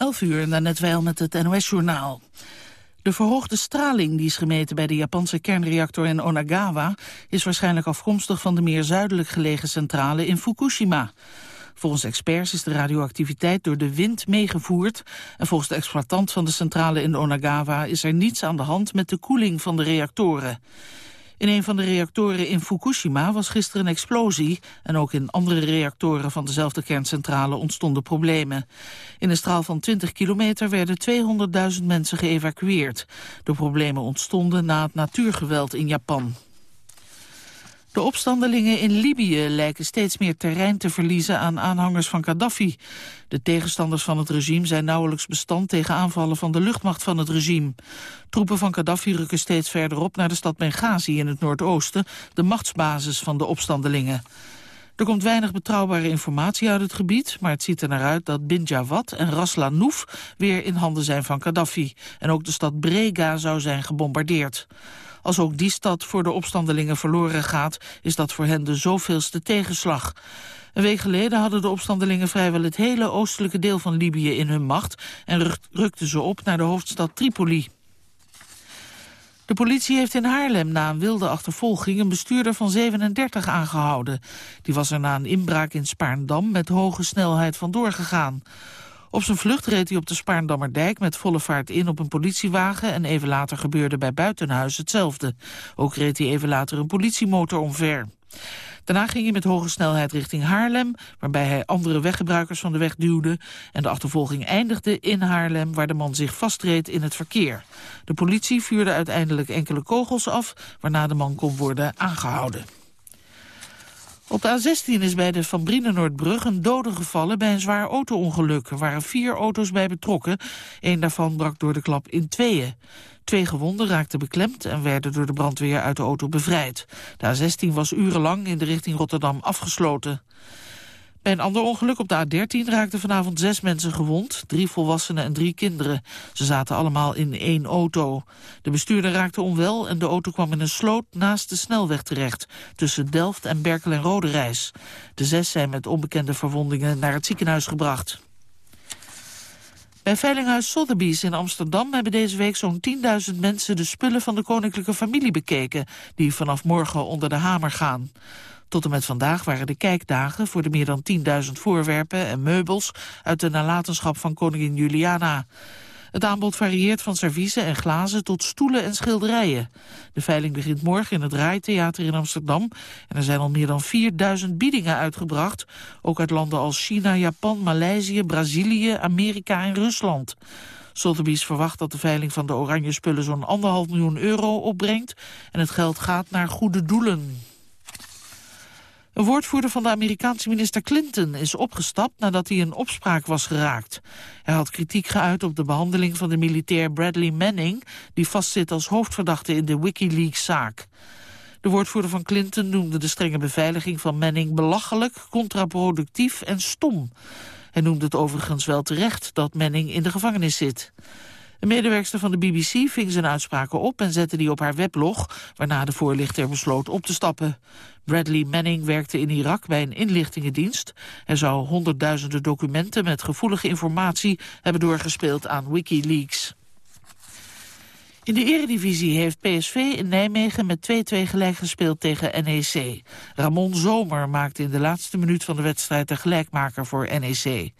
11 uur, net wel met het NOS-journaal. De verhoogde straling die is gemeten bij de Japanse kernreactor in Onagawa... is waarschijnlijk afkomstig van de meer zuidelijk gelegen centrale in Fukushima. Volgens experts is de radioactiviteit door de wind meegevoerd... en volgens de exploitant van de centrale in Onagawa... is er niets aan de hand met de koeling van de reactoren. In een van de reactoren in Fukushima was gisteren een explosie... en ook in andere reactoren van dezelfde kerncentrale ontstonden problemen. In een straal van 20 kilometer werden 200.000 mensen geëvacueerd. De problemen ontstonden na het natuurgeweld in Japan. De opstandelingen in Libië lijken steeds meer terrein te verliezen aan aanhangers van Gaddafi. De tegenstanders van het regime zijn nauwelijks bestand tegen aanvallen van de luchtmacht van het regime. Troepen van Gaddafi rukken steeds verder op naar de stad Benghazi in het noordoosten, de machtsbasis van de opstandelingen. Er komt weinig betrouwbare informatie uit het gebied, maar het ziet er naar uit dat Bin Jawad en Ras Lanouf weer in handen zijn van Gaddafi. En ook de stad Brega zou zijn gebombardeerd. Als ook die stad voor de opstandelingen verloren gaat, is dat voor hen de zoveelste tegenslag. Een week geleden hadden de opstandelingen vrijwel het hele oostelijke deel van Libië in hun macht en rukten ze op naar de hoofdstad Tripoli. De politie heeft in Haarlem na een wilde achtervolging een bestuurder van 37 aangehouden. Die was er na een inbraak in Spaarndam met hoge snelheid vandoor gegaan. Op zijn vlucht reed hij op de Spaarndammerdijk met volle vaart in op een politiewagen... en even later gebeurde bij Buitenhuis hetzelfde. Ook reed hij even later een politiemotor omver. Daarna ging hij met hoge snelheid richting Haarlem... waarbij hij andere weggebruikers van de weg duwde... en de achtervolging eindigde in Haarlem... waar de man zich vastreed in het verkeer. De politie vuurde uiteindelijk enkele kogels af... waarna de man kon worden aangehouden. Op de A16 is bij de Van Brienenoordbrug een dode gevallen bij een zwaar auto-ongeluk. Er waren vier auto's bij betrokken. Eén daarvan brak door de klap in tweeën. Twee gewonden raakten beklemd en werden door de brandweer uit de auto bevrijd. De A16 was urenlang in de richting Rotterdam afgesloten. Een ander ongeluk op de A13 raakten vanavond zes mensen gewond. Drie volwassenen en drie kinderen. Ze zaten allemaal in één auto. De bestuurder raakte onwel en de auto kwam in een sloot naast de snelweg terecht. Tussen Delft en Berkel en Roderijs. De zes zijn met onbekende verwondingen naar het ziekenhuis gebracht. Bij Veilinghuis Sotheby's in Amsterdam hebben deze week zo'n 10.000 mensen de spullen van de koninklijke familie bekeken, die vanaf morgen onder de hamer gaan. Tot en met vandaag waren de kijkdagen voor de meer dan 10.000 voorwerpen en meubels uit de nalatenschap van koningin Juliana. Het aanbod varieert van serviezen en glazen tot stoelen en schilderijen. De veiling begint morgen in het Rijtheater in Amsterdam. En er zijn al meer dan 4000 biedingen uitgebracht. Ook uit landen als China, Japan, Maleisië, Brazilië, Amerika en Rusland. Sotheby's verwacht dat de veiling van de oranje spullen zo'n anderhalf miljoen euro opbrengt. En het geld gaat naar goede doelen. Een woordvoerder van de Amerikaanse minister Clinton is opgestapt nadat hij in opspraak was geraakt. Hij had kritiek geuit op de behandeling van de militair Bradley Manning, die vastzit als hoofdverdachte in de Wikileaks-zaak. De woordvoerder van Clinton noemde de strenge beveiliging van Manning belachelijk, contraproductief en stom. Hij noemde het overigens wel terecht dat Manning in de gevangenis zit. Een medewerkster van de BBC ving zijn uitspraken op en zette die op haar weblog, waarna de voorlichter besloot op te stappen. Bradley Manning werkte in Irak bij een inlichtingendienst. Hij zou honderdduizenden documenten met gevoelige informatie hebben doorgespeeld aan Wikileaks. In de eredivisie heeft PSV in Nijmegen met 2-2 gelijk gespeeld tegen NEC. Ramon Zomer maakte in de laatste minuut van de wedstrijd de gelijkmaker voor NEC.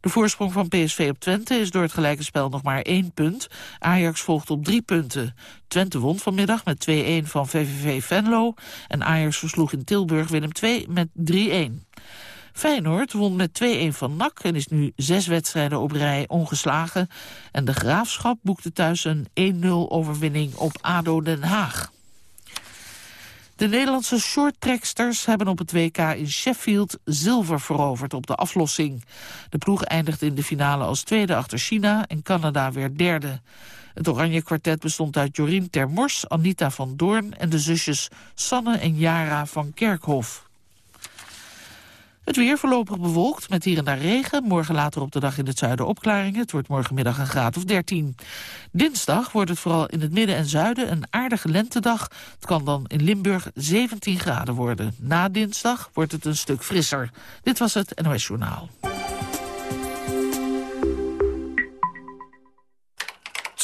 De voorsprong van PSV op Twente is door het gelijke spel nog maar één punt. Ajax volgt op drie punten. Twente won vanmiddag met 2-1 van VVV Venlo. En Ajax versloeg in Tilburg Willem II met 3-1. Feyenoord won met 2-1 van NAC en is nu zes wedstrijden op rij ongeslagen. En de Graafschap boekte thuis een 1-0 overwinning op ADO Den Haag. De Nederlandse shorttreksters hebben op het WK in Sheffield zilver veroverd op de aflossing. De ploeg eindigde in de finale als tweede achter China en Canada werd derde. Het Oranje Kwartet bestond uit Jorien Termors, Anita van Doorn en de zusjes Sanne en Jara van Kerkhof. Het weer voorlopig bewolkt met hier en daar regen. Morgen later op de dag in het zuiden opklaringen. Het wordt morgenmiddag een graad of 13. Dinsdag wordt het vooral in het midden en zuiden een aardige lentedag. Het kan dan in Limburg 17 graden worden. Na dinsdag wordt het een stuk frisser. Dit was het NOS Journaal.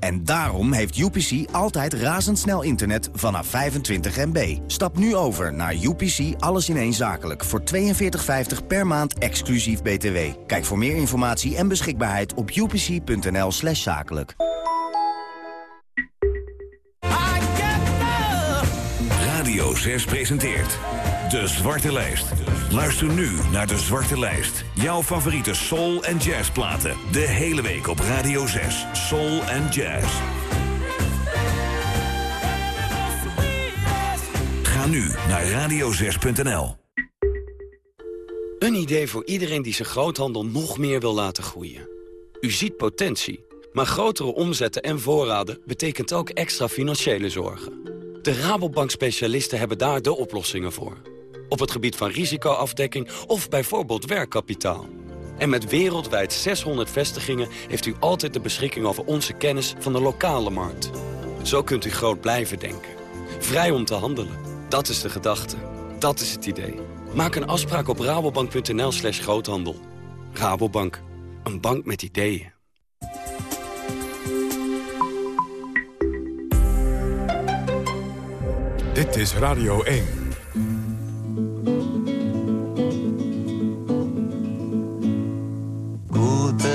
En daarom heeft UPC altijd razendsnel internet vanaf 25 MB. Stap nu over naar UPC Alles in één Zakelijk voor 42,50 per maand exclusief BTW. Kijk voor meer informatie en beschikbaarheid op upc.nl slash zakelijk. Radio 6 presenteert De Zwarte Lijst. Luister nu naar De Zwarte Lijst. Jouw favoriete soul- en jazzplaten. De hele week op Radio 6. Soul en jazz. Ga nu naar radio6.nl. Een idee voor iedereen die zijn groothandel nog meer wil laten groeien. U ziet potentie, maar grotere omzetten en voorraden... betekent ook extra financiële zorgen. De Rabobank-specialisten hebben daar de oplossingen voor op het gebied van risicoafdekking of bijvoorbeeld werkkapitaal. En met wereldwijd 600 vestigingen heeft u altijd de beschikking over onze kennis van de lokale markt. Zo kunt u groot blijven denken. Vrij om te handelen. Dat is de gedachte. Dat is het idee. Maak een afspraak op rabobank.nl slash groothandel. Rabobank. Een bank met ideeën. Dit is Radio 1.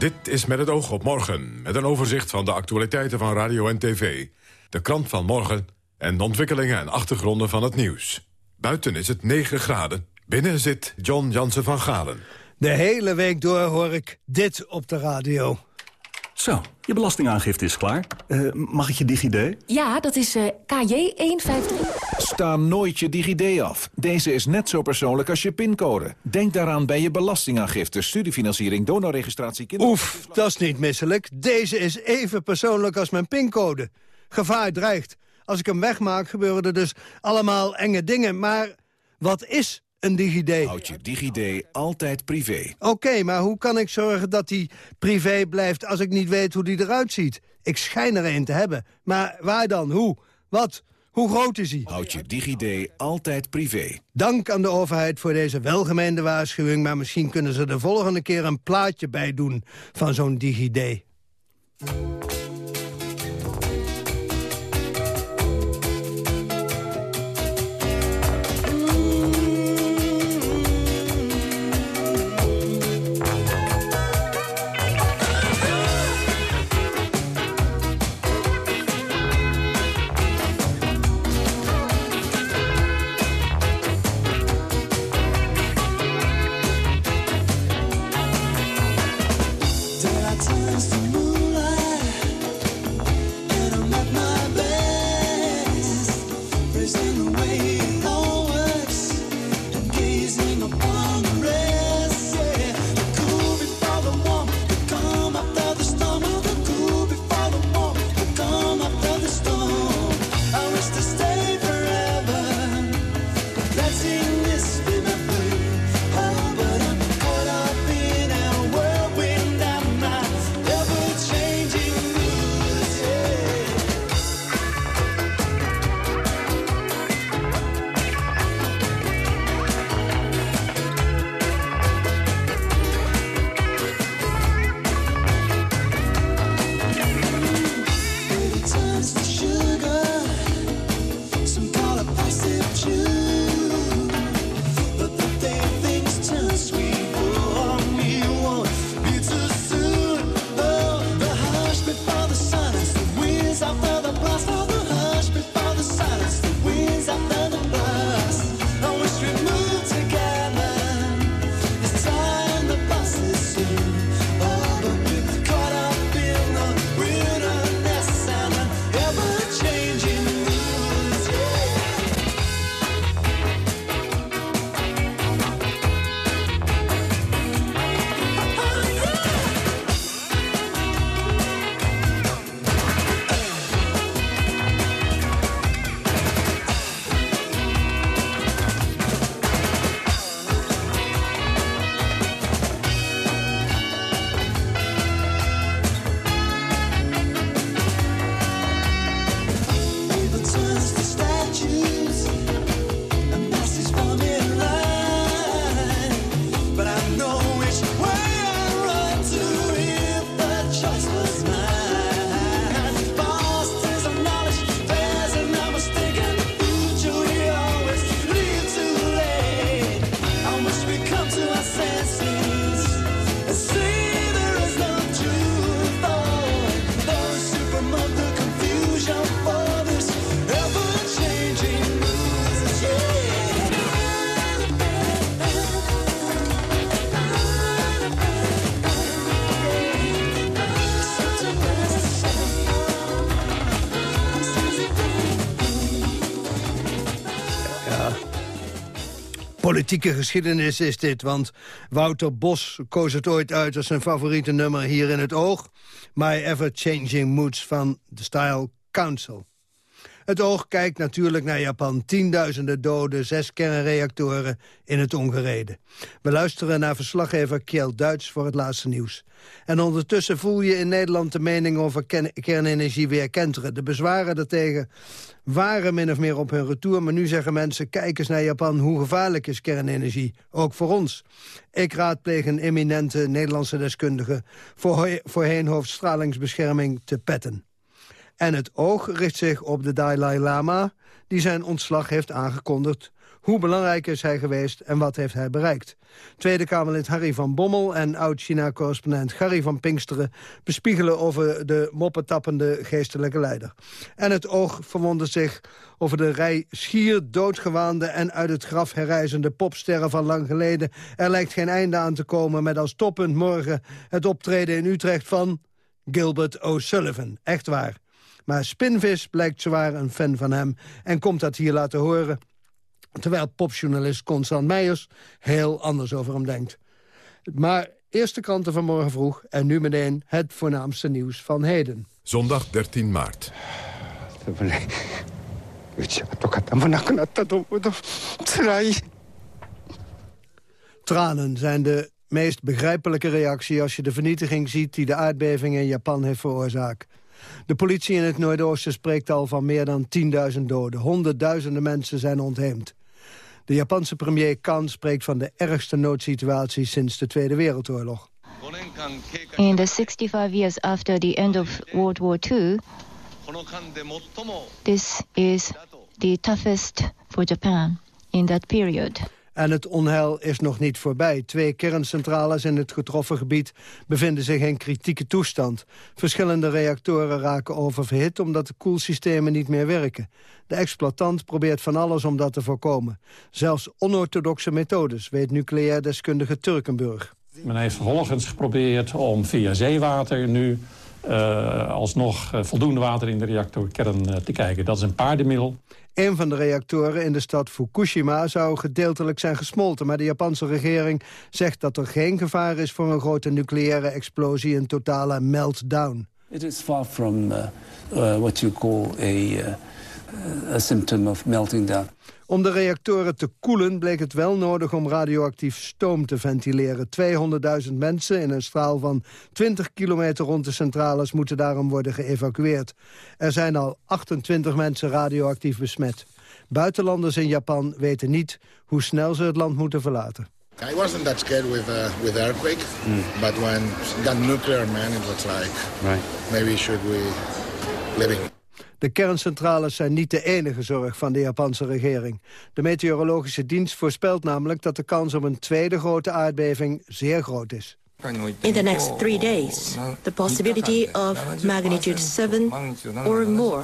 Dit is met het oog op morgen, met een overzicht van de actualiteiten van radio en tv. De krant van morgen en de ontwikkelingen en achtergronden van het nieuws. Buiten is het 9 graden, binnen zit John Jansen van Galen. De hele week door hoor ik dit op de radio. Zo, je belastingaangifte is klaar. Uh, mag ik je DigiD? Ja, dat is uh, KJ153. Sta nooit je DigiD af. Deze is net zo persoonlijk als je pincode. Denk daaraan bij je belastingaangifte, studiefinanciering, donorregistratie... Kinder... Oef, dat is niet misselijk. Deze is even persoonlijk als mijn pincode. Gevaar dreigt. Als ik hem wegmaak gebeuren er dus allemaal enge dingen. Maar wat is een DigiD. Houd je DigiD altijd privé. Oké, maar hoe kan ik zorgen dat die privé blijft als ik niet weet hoe die eruit ziet? Ik schijn er een te hebben. Maar waar dan? Hoe? Wat? Hoe groot is hij? Houd je DigiD altijd privé. Dank aan de overheid voor deze welgemeende waarschuwing... maar misschien kunnen ze de volgende keer een plaatje bij doen van zo'n DigiD. Politieke geschiedenis is dit, want Wouter Bos koos het ooit uit als zijn favoriete nummer hier in het oog. My Ever Changing Moods van The Style Council. Het oog kijkt natuurlijk naar Japan. Tienduizenden doden, zes kernreactoren in het ongereden. We luisteren naar verslaggever Kjell Duits voor het laatste nieuws. En ondertussen voel je in Nederland de mening over kernenergie weer kenteren. De bezwaren daartegen waren min of meer op hun retour. Maar nu zeggen mensen, kijk eens naar Japan, hoe gevaarlijk is kernenergie? Ook voor ons. Ik raadpleeg een eminente Nederlandse deskundige... voor voorheen hoofdstralingsbescherming te petten. En het oog richt zich op de Dalai Lama... die zijn ontslag heeft aangekondigd. Hoe belangrijk is hij geweest en wat heeft hij bereikt? Tweede Kamerlid Harry van Bommel en oud-China-correspondent Harry van Pinksteren... bespiegelen over de moppetappende geestelijke leider. En het oog verwondert zich over de rij schier doodgewaande... en uit het graf herrijzende popsterren van lang geleden. Er lijkt geen einde aan te komen met als toppunt morgen... het optreden in Utrecht van Gilbert O'Sullivan. Echt waar. Maar Spinvis blijkt zwaar een fan van hem en komt dat hier laten horen... terwijl popjournalist Constant Meijers heel anders over hem denkt. Maar eerste kranten van morgen vroeg en nu meteen het voornaamste nieuws van heden. Zondag 13 maart. Tranen zijn de meest begrijpelijke reactie als je de vernietiging ziet... die de aardbeving in Japan heeft veroorzaakt. De politie in het Noordoosten spreekt al van meer dan 10.000 doden. Honderdduizenden mensen zijn ontheemd. De Japanse premier Kan spreekt van de ergste noodsituatie sinds de Tweede Wereldoorlog. In the 65 years after the end of World War II, this is the toughest for Japan in that period. En het onheil is nog niet voorbij. Twee kerncentrales in het getroffen gebied bevinden zich in kritieke toestand. Verschillende reactoren raken oververhit omdat de koelsystemen niet meer werken. De exploitant probeert van alles om dat te voorkomen. Zelfs onorthodoxe methodes, weet nucleair deskundige Turkenburg. Men heeft vervolgens geprobeerd om via zeewater nu uh, alsnog uh, voldoende water in de reactorkern uh, te kijken. Dat is een paardenmiddel. Een van de reactoren in de stad Fukushima zou gedeeltelijk zijn gesmolten... maar de Japanse regering zegt dat er geen gevaar is... voor een grote nucleaire explosie, een totale meltdown. It is far from what you call a, a symptom of melting down. Om de reactoren te koelen bleek het wel nodig om radioactief stoom te ventileren. 200.000 mensen in een straal van 20 kilometer rond de centrales moeten daarom worden geëvacueerd. Er zijn al 28 mensen radioactief besmet. Buitenlanders in Japan weten niet hoe snel ze het land moeten verlaten. I wasn't that scared with uh, with earthquake, mm. but when got nuclear man, it was like right. maybe should we living. De kerncentrales zijn niet de enige zorg van de Japanse regering. De meteorologische dienst voorspelt namelijk dat de kans op een tweede grote aardbeving zeer groot is. In the next three days, the possibility of magnitude 7 or more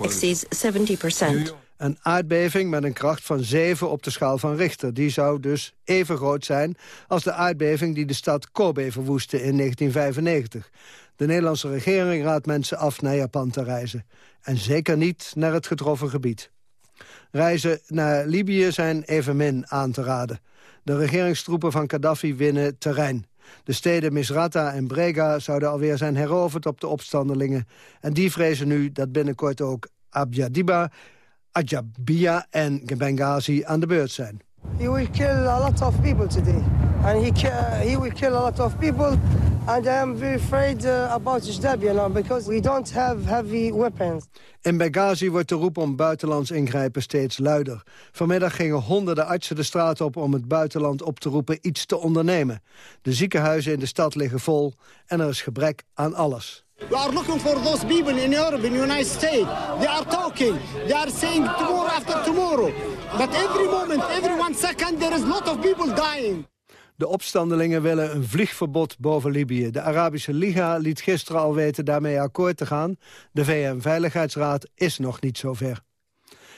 exceeds 70% Een aardbeving met een kracht van 7 op de schaal van Richter. Die zou dus even groot zijn als de aardbeving die de stad Kobe verwoestte in 1995. De Nederlandse regering raadt mensen af naar Japan te reizen. En zeker niet naar het getroffen gebied. Reizen naar Libië zijn evenmin aan te raden. De regeringstroepen van Gaddafi winnen terrein. De steden Misrata en Brega zouden alweer zijn heroverd op de opstandelingen. En die vrezen nu dat binnenkort ook Abjadiba, Ajabia en Benghazi aan de beurt zijn. He will kill a lot of people today. And he, he will kill a lot of people. And I am very afraid uh, about because we don't have heavy weapons. In Benghazi wordt de roep om buitenlands ingrijpen steeds luider. Vanmiddag gingen honderden artsen de straat op om het buitenland op te roepen iets te ondernemen. De ziekenhuizen in de stad liggen vol en er is gebrek aan alles. We are looking for those people in Europe, in the United States. They are talking. They are saying tomorrow after tomorrow. But every moment, every one second, there is a lot of people dying. De opstandelingen willen een vliegverbod boven Libië. De Arabische Liga liet gisteren al weten daarmee akkoord te gaan. De VN-veiligheidsraad is nog niet zover.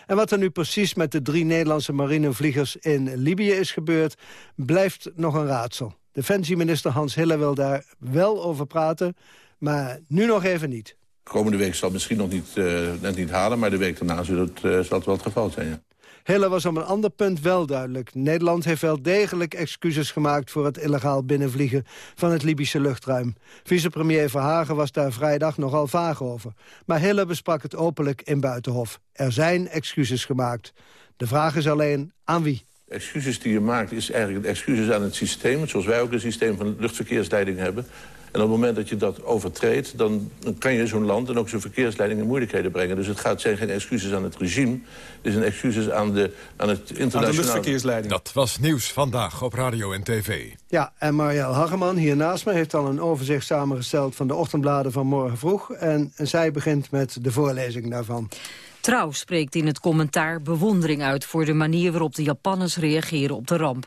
En wat er nu precies met de drie Nederlandse marinevliegers in Libië is gebeurd... blijft nog een raadsel. Defensieminister Hans Hille wil daar wel over praten, maar nu nog even niet. Komende week zal het misschien nog niet, uh, net niet halen... maar de week daarna zal het, uh, zal het wel het geval zijn, ja. Hille was op een ander punt wel duidelijk. Nederland heeft wel degelijk excuses gemaakt... voor het illegaal binnenvliegen van het Libische luchtruim. Vicepremier Verhagen was daar vrijdag nogal vaag over. Maar Hille besprak het openlijk in Buitenhof. Er zijn excuses gemaakt. De vraag is alleen aan wie excuses die je maakt is eigenlijk excuses aan het systeem. Zoals wij ook een systeem van luchtverkeersleiding hebben. En op het moment dat je dat overtreedt... dan, kan je zo'n land en ook zo'n verkeersleiding in moeilijkheden brengen. Dus het gaat, zijn geen excuses aan het regime. Het is een excuses aan, de, aan het internationaal... Aan de luchtverkeersleiding. Dat was nieuws vandaag op radio en tv. Ja, en Marielle Hageman hier naast me heeft al een overzicht samengesteld... van de ochtendbladen van morgen vroeg. En zij begint met de voorlezing daarvan. Trouw spreekt in het commentaar bewondering uit voor de manier waarop de Japanners reageren op de ramp.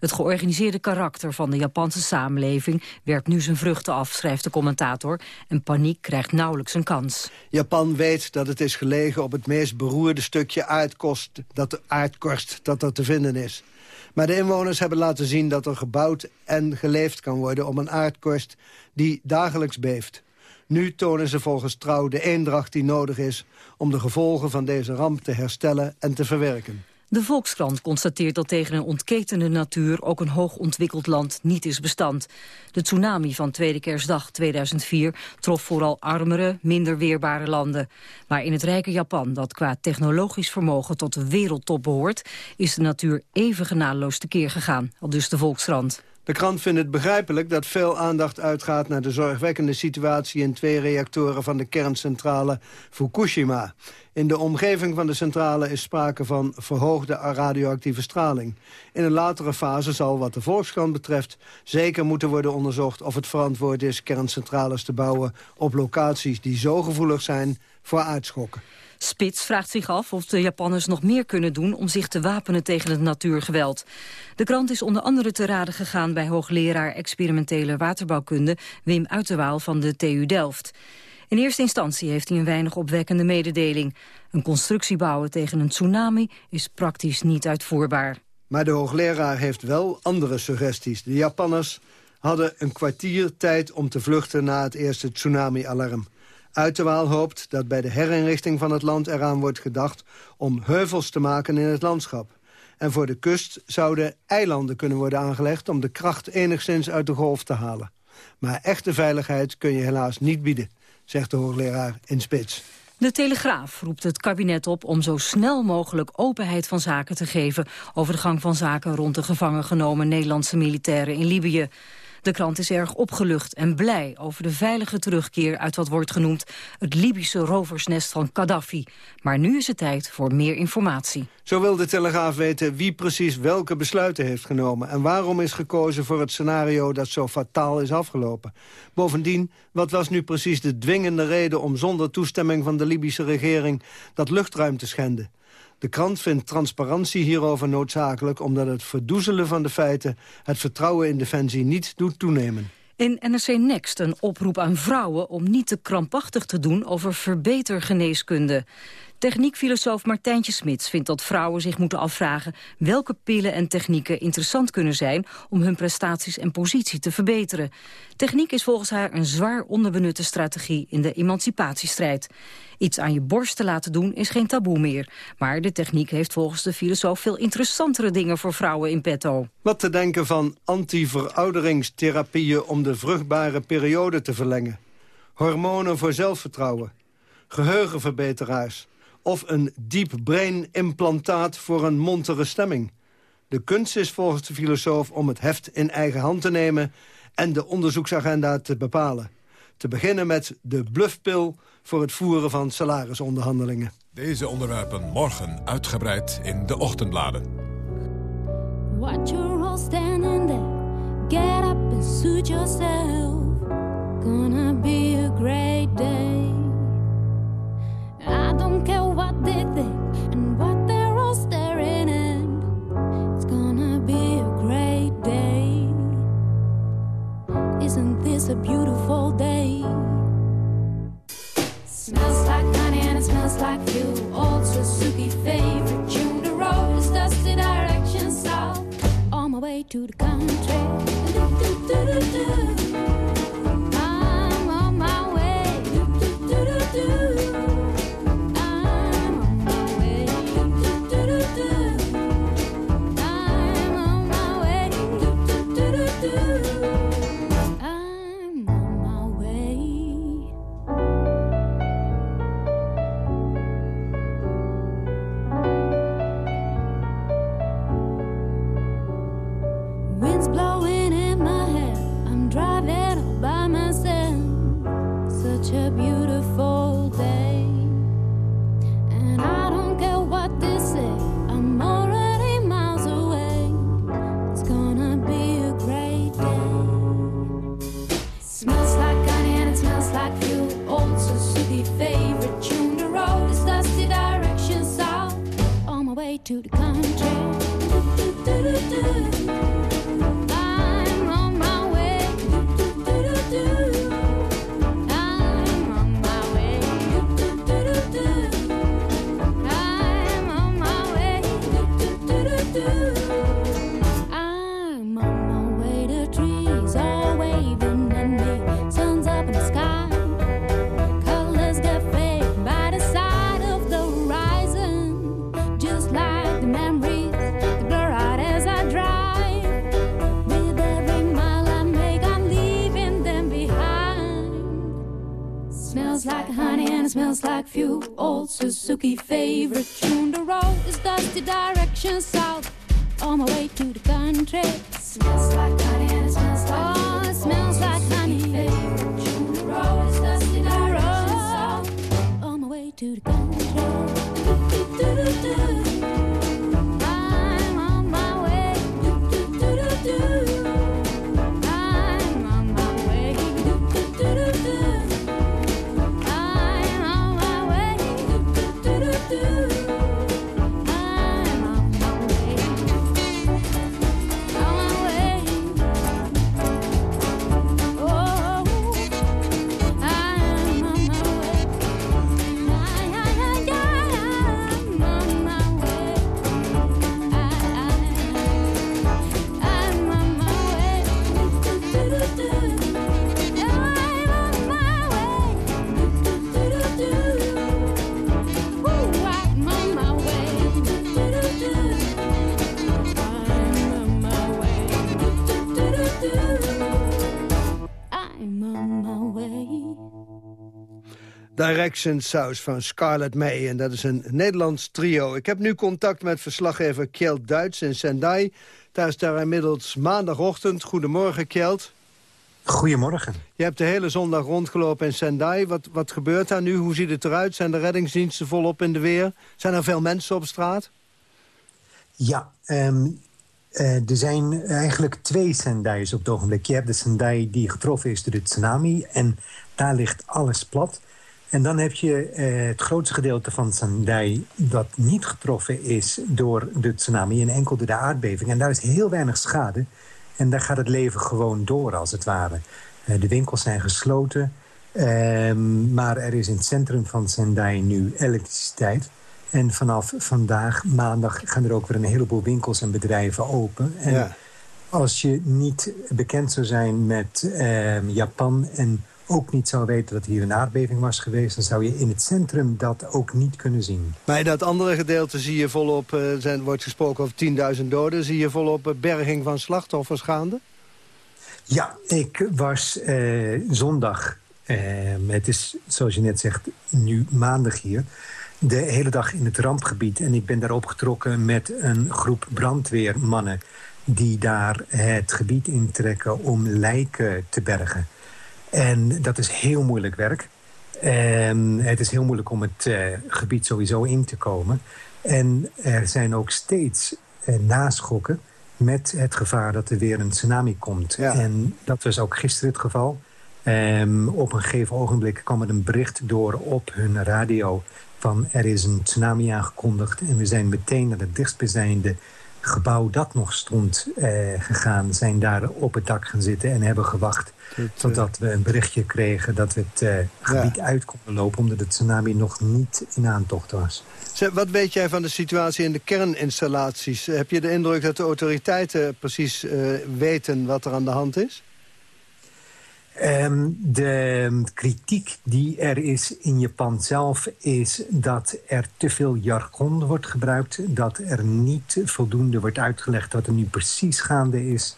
Het georganiseerde karakter van de Japanse samenleving werpt nu zijn vruchten af, schrijft de commentator. En paniek krijgt nauwelijks een kans. Japan weet dat het is gelegen op het meest beroerde stukje aardkost, dat, aardkorst dat er te vinden is. Maar de inwoners hebben laten zien dat er gebouwd en geleefd kan worden op een aardkorst die dagelijks beeft. Nu tonen ze volgens Trouw de eendracht die nodig is... om de gevolgen van deze ramp te herstellen en te verwerken. De Volkskrant constateert dat tegen een ontketende natuur ook een hoogontwikkeld land niet is bestand. De tsunami van Tweede Kerstdag 2004 trof vooral armere, minder weerbare landen. Maar in het rijke Japan, dat qua technologisch vermogen tot de wereldtop behoort, is de natuur even genadeloos tekeer gegaan, al dus de Volkskrant. De krant vindt het begrijpelijk dat veel aandacht uitgaat... naar de zorgwekkende situatie in twee reactoren van de kerncentrale Fukushima. In de omgeving van de centrale is sprake van verhoogde radioactieve straling. In een latere fase zal wat de Volkskrant betreft zeker moeten worden onderzocht... of het verantwoord is kerncentrales te bouwen op locaties die zo gevoelig zijn voor uitschokken. Spits vraagt zich af of de Japanners nog meer kunnen doen om zich te wapenen tegen het natuurgeweld. De krant is onder andere te raden gegaan bij hoogleraar experimentele waterbouwkunde Wim Uiterwaal van de TU Delft. In eerste instantie heeft hij een weinig opwekkende mededeling. Een constructie bouwen tegen een tsunami is praktisch niet uitvoerbaar. Maar de hoogleraar heeft wel andere suggesties. De Japanners hadden een kwartier tijd om te vluchten na het eerste tsunami-alarm. Uiterwaal hoopt dat bij de herinrichting van het land eraan wordt gedacht... om heuvels te maken in het landschap. En voor de kust zouden eilanden kunnen worden aangelegd... om de kracht enigszins uit de golf te halen. Maar echte veiligheid kun je helaas niet bieden, zegt de hoogleraar in Spits. De Telegraaf roept het kabinet op om zo snel mogelijk openheid van zaken te geven... over de gang van zaken rond de gevangen genomen Nederlandse militairen in Libië. De krant is erg opgelucht en blij over de veilige terugkeer uit wat wordt genoemd het Libische roversnest van Gaddafi. Maar nu is het tijd voor meer informatie. Zo wil de Telegraaf weten wie precies welke besluiten heeft genomen... en waarom is gekozen voor het scenario dat zo fataal is afgelopen. Bovendien, wat was nu precies de dwingende reden om zonder toestemming van de Libische regering dat luchtruim te schenden? De krant vindt transparantie hierover noodzakelijk... omdat het verdoezelen van de feiten het vertrouwen in Defensie niet doet toenemen. In NRC Next een oproep aan vrouwen om niet te krampachtig te doen over verbetergeneeskunde. Techniekfilosoof Martijntje Smits vindt dat vrouwen zich moeten afvragen... welke pillen en technieken interessant kunnen zijn... om hun prestaties en positie te verbeteren. Techniek is volgens haar een zwaar onderbenutte strategie... in de emancipatiestrijd. Iets aan je borst te laten doen is geen taboe meer. Maar de techniek heeft volgens de filosoof... veel interessantere dingen voor vrouwen in petto. Wat te denken van anti-verouderingstherapieën... om de vruchtbare periode te verlengen. Hormonen voor zelfvertrouwen. Geheugenverbeteraars of een deep brain implantaat voor een montere stemming. De kunst is volgens de filosoof om het heft in eigen hand te nemen... en de onderzoeksagenda te bepalen. Te beginnen met de bluffpil voor het voeren van salarisonderhandelingen. Deze onderwerpen morgen uitgebreid in de ochtendbladen. What you're all standing there, get up and suit yourself. Gonna be a great day. I don't care what they think and what they're all staring at. It's gonna be a great day. Isn't this a beautiful day? Smells like honey and it smells like you. Old Suzuki favorite tune. The road is dusty direction south. On my way to the country. To the country. Direction South van Scarlett May. En dat is een Nederlands trio. Ik heb nu contact met verslaggever Kjeld Duits in Sendai. Daar is daar inmiddels maandagochtend. Goedemorgen, Kjeld. Goedemorgen. Je hebt de hele zondag rondgelopen in Sendai. Wat, wat gebeurt daar nu? Hoe ziet het eruit? Zijn de reddingsdiensten volop in de weer? Zijn er veel mensen op straat? Ja, ehm, eh, er zijn eigenlijk twee Sendai's op het ogenblik. Je hebt de Sendai die getroffen is door de tsunami. En daar ligt alles plat. En dan heb je eh, het grootste gedeelte van Sendai dat niet getroffen is door de tsunami en enkel door de aardbeving. En daar is heel weinig schade. En daar gaat het leven gewoon door, als het ware. Eh, de winkels zijn gesloten. ehm, maar er is in het centrum van Sendai nu elektriciteit. En vanaf vandaag, maandag, gaan er ook weer een heleboel winkels en bedrijven open. En Ja. als je niet bekend zou zijn met ehm, Japan... en ook niet zou weten dat hier een aardbeving was geweest... dan zou je in het centrum dat ook niet kunnen zien. Maar in dat andere gedeelte zie je volop, eh, zijn, wordt gesproken over 10.000 doden. Zie je volop berging van slachtoffers gaande? Ja, ik was eh, zondag, eh, het is zoals je net zegt nu maandag hier... de hele dag in het rampgebied. En ik ben daar opgetrokken met een groep brandweermannen... die daar het gebied intrekken om lijken te bergen. En dat is heel moeilijk werk. En het is heel moeilijk om het eh, gebied sowieso in te komen. En er zijn ook steeds eh, naschokken met het gevaar dat er weer een tsunami komt. En dat was ook gisteren het geval. Ehm, op een gegeven ogenblik kwam er een bericht door op hun radio... van er is een tsunami aangekondigd. En we zijn meteen naar het dichtstbijzijnde gebouw dat nog stond eh, gegaan... zijn daar op het dak gaan zitten en hebben gewacht... totdat we een berichtje kregen dat we het eh, gebied uit konden lopen... omdat de tsunami nog niet in aantocht was. Zeg, Wat weet jij van de situatie in de kerninstallaties? Heb je de indruk dat de autoriteiten precies eh, weten wat er aan de hand is? Ehm, de kritiek die er is in Japan zelf is dat er te veel jargon wordt gebruikt. Dat er niet voldoende wordt uitgelegd wat er nu precies gaande is.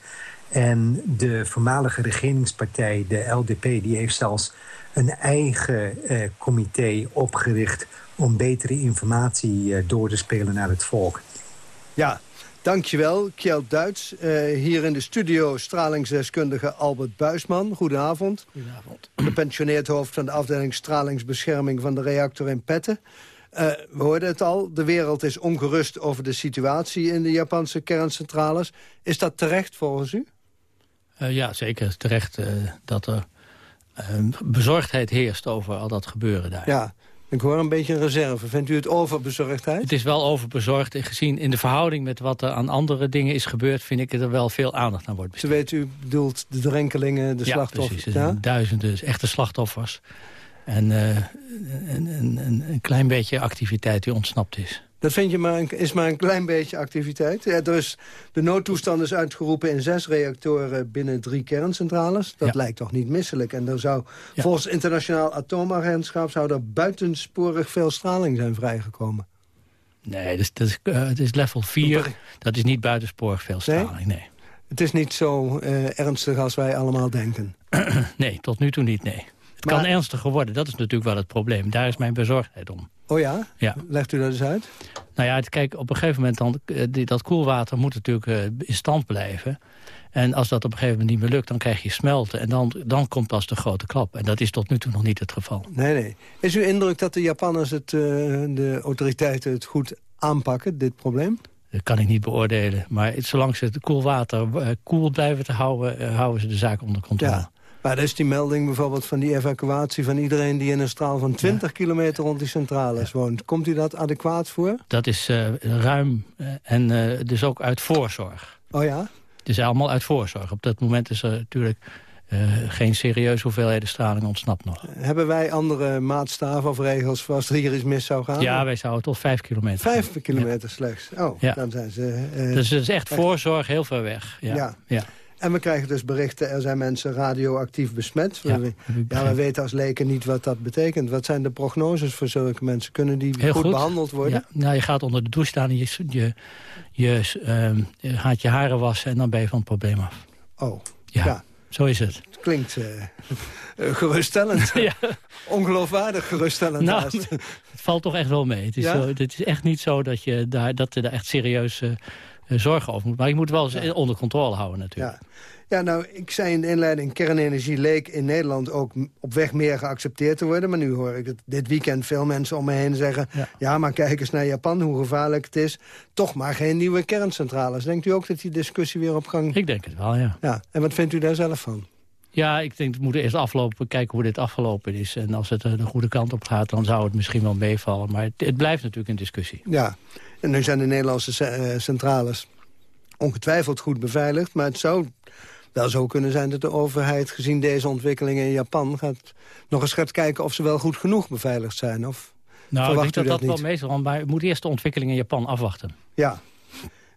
En de voormalige regeringspartij, de LDP, die heeft zelfs een eigen eh, comité opgericht... om betere informatie eh, door te spelen naar het volk. Ja, Dankjewel, Kjeld Duits. Eh, hier in de studio stralingsdeskundige Albert Buisman. Goedenavond. Goedenavond. Gepensioneerd hoofd van de afdeling stralingsbescherming van de reactor in Petten. Eh, we hoorden het al, de wereld is ongerust over de situatie in de Japanse kerncentrales. Is dat terecht volgens u? Eh, ja, zeker terecht dat er bezorgdheid heerst over al dat gebeuren daar. Ja, ik hoor een beetje een reserve. Vindt u het overbezorgdheid? Het is wel overbezorgd en gezien in de verhouding met wat er aan andere dingen is gebeurd... vind ik dat er wel veel aandacht aan wordt Ze besteed. weet u bedoelt de drenkelingen, de ja, slachtoffers. precies. Zijn duizenden echte slachtoffers. En eh, een, een, een, een klein beetje activiteit die ontsnapt is. Dat vind je maar een, is maar een klein beetje activiteit. Ja, er is, de noodtoestand is uitgeroepen in zes reactoren binnen drie kerncentrales. Dat lijkt toch niet misselijk. En er zou volgens het internationaal atoomagentschap... zou er buitensporig veel straling zijn vrijgekomen. Nee, dus, dat is, eh, het is level 4. Dat is niet buitensporig veel straling, nee. Het is niet zo eh, ernstig als wij allemaal denken. Nee, tot nu toe niet, nee. Het Maar- kan ernstiger worden, dat is natuurlijk wel het probleem. Daar is mijn bezorgdheid om. Oh ja? Ja. Legt u dat eens uit? Nou ja, het- kijk, op een gegeven moment dan, eh, dat koelwater moet natuurlijk eh, in stand blijven. En als dat op een gegeven moment niet meer lukt, dan krijg je smelten. En dan, dan komt pas de grote klap. En dat is tot nu toe nog niet het geval. Nee, nee. Is uw indruk dat de Japanners, het, eh, de autoriteiten, het goed aanpakken, dit probleem? Dat kan ik niet beoordelen. Maar het- zolang ze het koelwater koel blijven te houden, houden ze de zaak onder controle. Ja. Maar is die melding bijvoorbeeld van die evacuatie van iedereen... die in een straal van 20 kilometer rond die centrales woont. Komt u dat adequaat voor? Dat is eh, ruim eh, en eh, dus ook uit voorzorg. Oh ja? Het is allemaal uit voorzorg. Op dat moment is er natuurlijk geen serieuze hoeveelheden straling ontsnapt nog. Hebben wij andere maatstaven of regels voor als er hier iets mis zou gaan? Ja, wij zouden tot vijf kilometer. Vijf kilometer slechts. Oh, Ja. dan zijn ze... eh, Dus het is echt voorzorg heel ver weg. Ja. Ja. ja. En we krijgen dus berichten, er zijn mensen radioactief besmet. Ja, we, ja, weten als leken niet wat dat betekent. Wat zijn de prognoses voor zulke mensen? Kunnen die goed, goed. behandeld worden? Ja. Nou, je gaat onder de douche staan en je, je, je, ehm, je gaat je haren wassen en dan ben je van het probleem af. Oh, Ja, ja. zo is het. Het klinkt eh, eh, geruststellend. Ja. Ongeloofwaardig geruststellend Nou, het valt toch echt wel mee. Het is, zo, het is echt niet zo dat je daar, dat daar echt serieus eh, zorgen over moet. Maar je moet wel eens onder controle houden natuurlijk. Ja. ja, nou, ik zei in de inleiding... kernenergie leek in Nederland ook op weg meer geaccepteerd te worden. Maar nu hoor ik dat dit weekend veel mensen om me heen zeggen... Ja. maar kijk eens naar Japan, hoe gevaarlijk het is. Toch maar geen nieuwe kerncentrales. Denkt u ook dat die discussie weer op gang... Ik denk het wel, ja. Ja, en wat vindt u daar zelf van? Ja, ik denk we moeten eerst aflopen, kijken hoe dit afgelopen is. En als het eh, de goede kant op gaat, dan zou het misschien wel meevallen. Maar het, het blijft natuurlijk een discussie. Ja, en nu zijn de Nederlandse eh, centrales ongetwijfeld goed beveiligd. Maar het zou wel zo kunnen zijn dat de overheid, gezien deze ontwikkelingen in Japan... gaat nog eens gaat kijken of ze wel goed genoeg beveiligd zijn. Of Nou, ik verwacht denk dat dat, dat wel meestal, maar je moet eerst de ontwikkeling in Japan afwachten. Ja.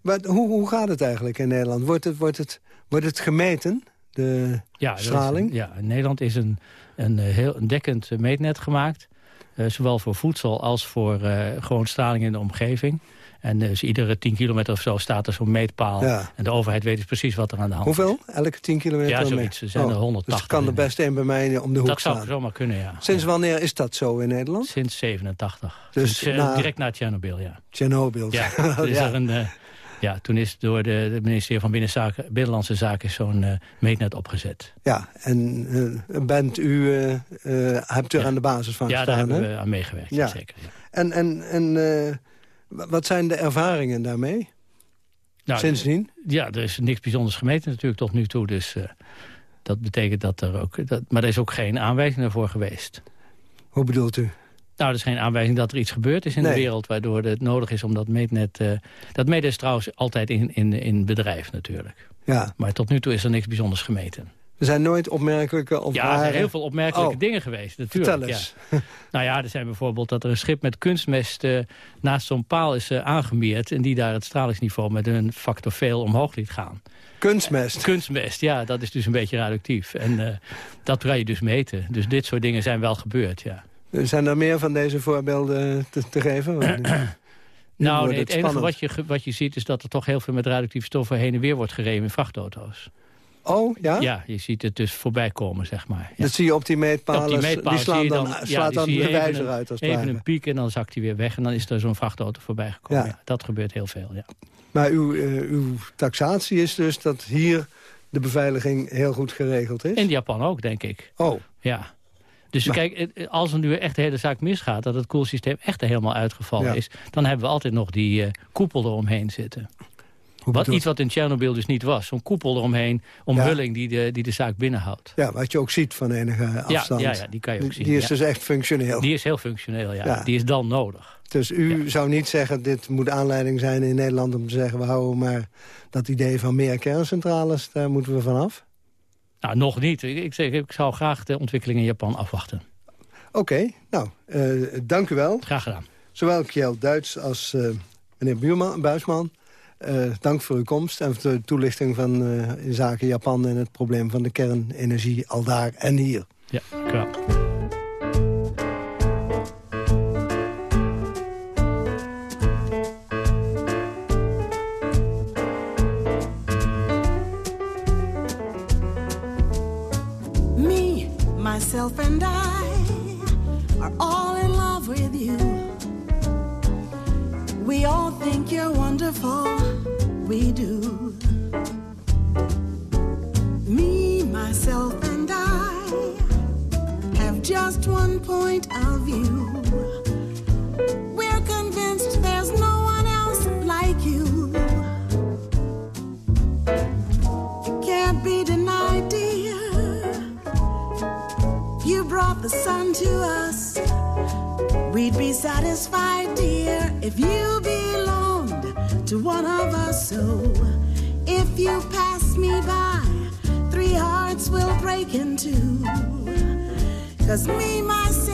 Maar hoe, hoe gaat het eigenlijk in Nederland? Wordt het, wordt het, wordt het gemeten, de Ja, is- straling? ja, in Nederland is een, een, eh, heel een dekkend meetnet gemaakt. Eh, zowel voor voedsel als voor eh, gewoon straling in de omgeving. En dus iedere 10 kilometer of zo staat er zo'n meetpaal. Ja. En de overheid weet dus precies wat er aan de hand is. Hoeveel? Elke 10 kilometer? Ja, zoiets. Er zijn er Oh, 180 Dus kan er best een bij mij om de hoek Dat zou staan. zomaar kunnen, ja. Sinds wanneer is dat zo in Nederland? Sinds 87. Dus Sinds, eh, na- direct na Tsjernobyl, ja. Tsjernobyl. Ja, is Ja. er een, eh, ja, toen is door de, de ministerie van Binnenzaken, Binnenlandse Zaken zo'n eh, meetnet opgezet. Ja, en eh, bent u, eh, hebt u er aan de basis van Ja, gestaan, daar hebben we aan meegewerkt, Ja. zeker. Ja. En, en, en wa- wat zijn de ervaringen daarmee? Nou, Sindsdien? Ja, er is niks bijzonders gemeten natuurlijk tot nu toe. Dus dat betekent dat er ook... Dat, maar er is ook geen aanwijzing ervoor geweest. Hoe bedoelt u? Nou, er is geen aanwijzing dat er iets gebeurd is in Nee. de wereld... waardoor het nodig is om dat meetnet... eh, dat meetnet is trouwens altijd in, in, in bedrijf natuurlijk. Ja. Maar tot nu toe is er niks bijzonders gemeten. Er zijn nooit opmerkelijke of Ja, er zijn heel veel opmerkelijke Oh, dingen geweest. Natuurlijk, Vertel eens. Ja. nou ja, er zijn bijvoorbeeld dat er een schip met kunstmest... eh, naast zo'n paal is eh, aangemeerd... en die daar het stralingsniveau met een factor veel omhoog liet gaan. Kunstmest? Kunstmest, ja, dat is dus een beetje radioactief. En dat kan je dus meten. Dus dit soort dingen zijn wel gebeurd, ja. Zijn er meer van deze voorbeelden te, te geven? Nou, nee, het het enige wat je, wat je ziet is dat er toch heel veel met radioactieve stoffen heen en weer wordt gereden in vrachtauto's. Oh, ja? Ja, je ziet het dus voorbij komen, zeg maar. Ja. Dat zie je op die meetpalen. Op die meetpaal die slaan dan, slaat dan de wijzer een- uit, als het Even een piek en dan zakt hij weer weg en dan is er zo'n vrachtauto voorbij gekomen. Ja. Ja. dat gebeurt heel veel, ja. Maar uw, eh, uw taxatie is dus dat hier de beveiliging heel goed geregeld is? In Japan ook, denk ik. Oh. Ja. Dus Maar- kijk, als er nu echt de hele zaak misgaat... dat het koelsysteem echt helemaal uitgevallen Ja. is... dan hebben we altijd nog die eh, koepel eromheen zitten. Wat, iets wat in Tsjernobyl dus niet was. Zo'n koepel eromheen, omhulling die, de, die de zaak binnenhoudt. Ja, wat je ook ziet van enige afstand. ja, ja, die kan je ook zien, Die is ja. dus echt functioneel. Die is heel functioneel, ja. Ja. Die is dan nodig. Dus u zou niet zeggen, dit moet aanleiding zijn in Nederland om te zeggen... we houden maar dat idee van meer kerncentrales, daar moeten we vanaf? Nou, nog niet. Ik, ik, zeg, ik zou graag de ontwikkeling in Japan afwachten. Oké, nou, eh, dank u wel. Graag gedaan. Zowel Kjell Duits als eh, meneer Buurman, Buisman. eh, dank voor uw komst en voor de toelichting van in zaken Japan... en het probleem van de kernenergie al daar en hier. Ja, dank We all think you're wonderful, we do. Me, myself, and I have just one point of view. We're convinced there's no one else like you. Can't be denied, dear. You brought the sun to us. We'd be satisfied, dear, if you belonged to one of us. So if you pass me by, three hearts will break in two. Cause me, myself,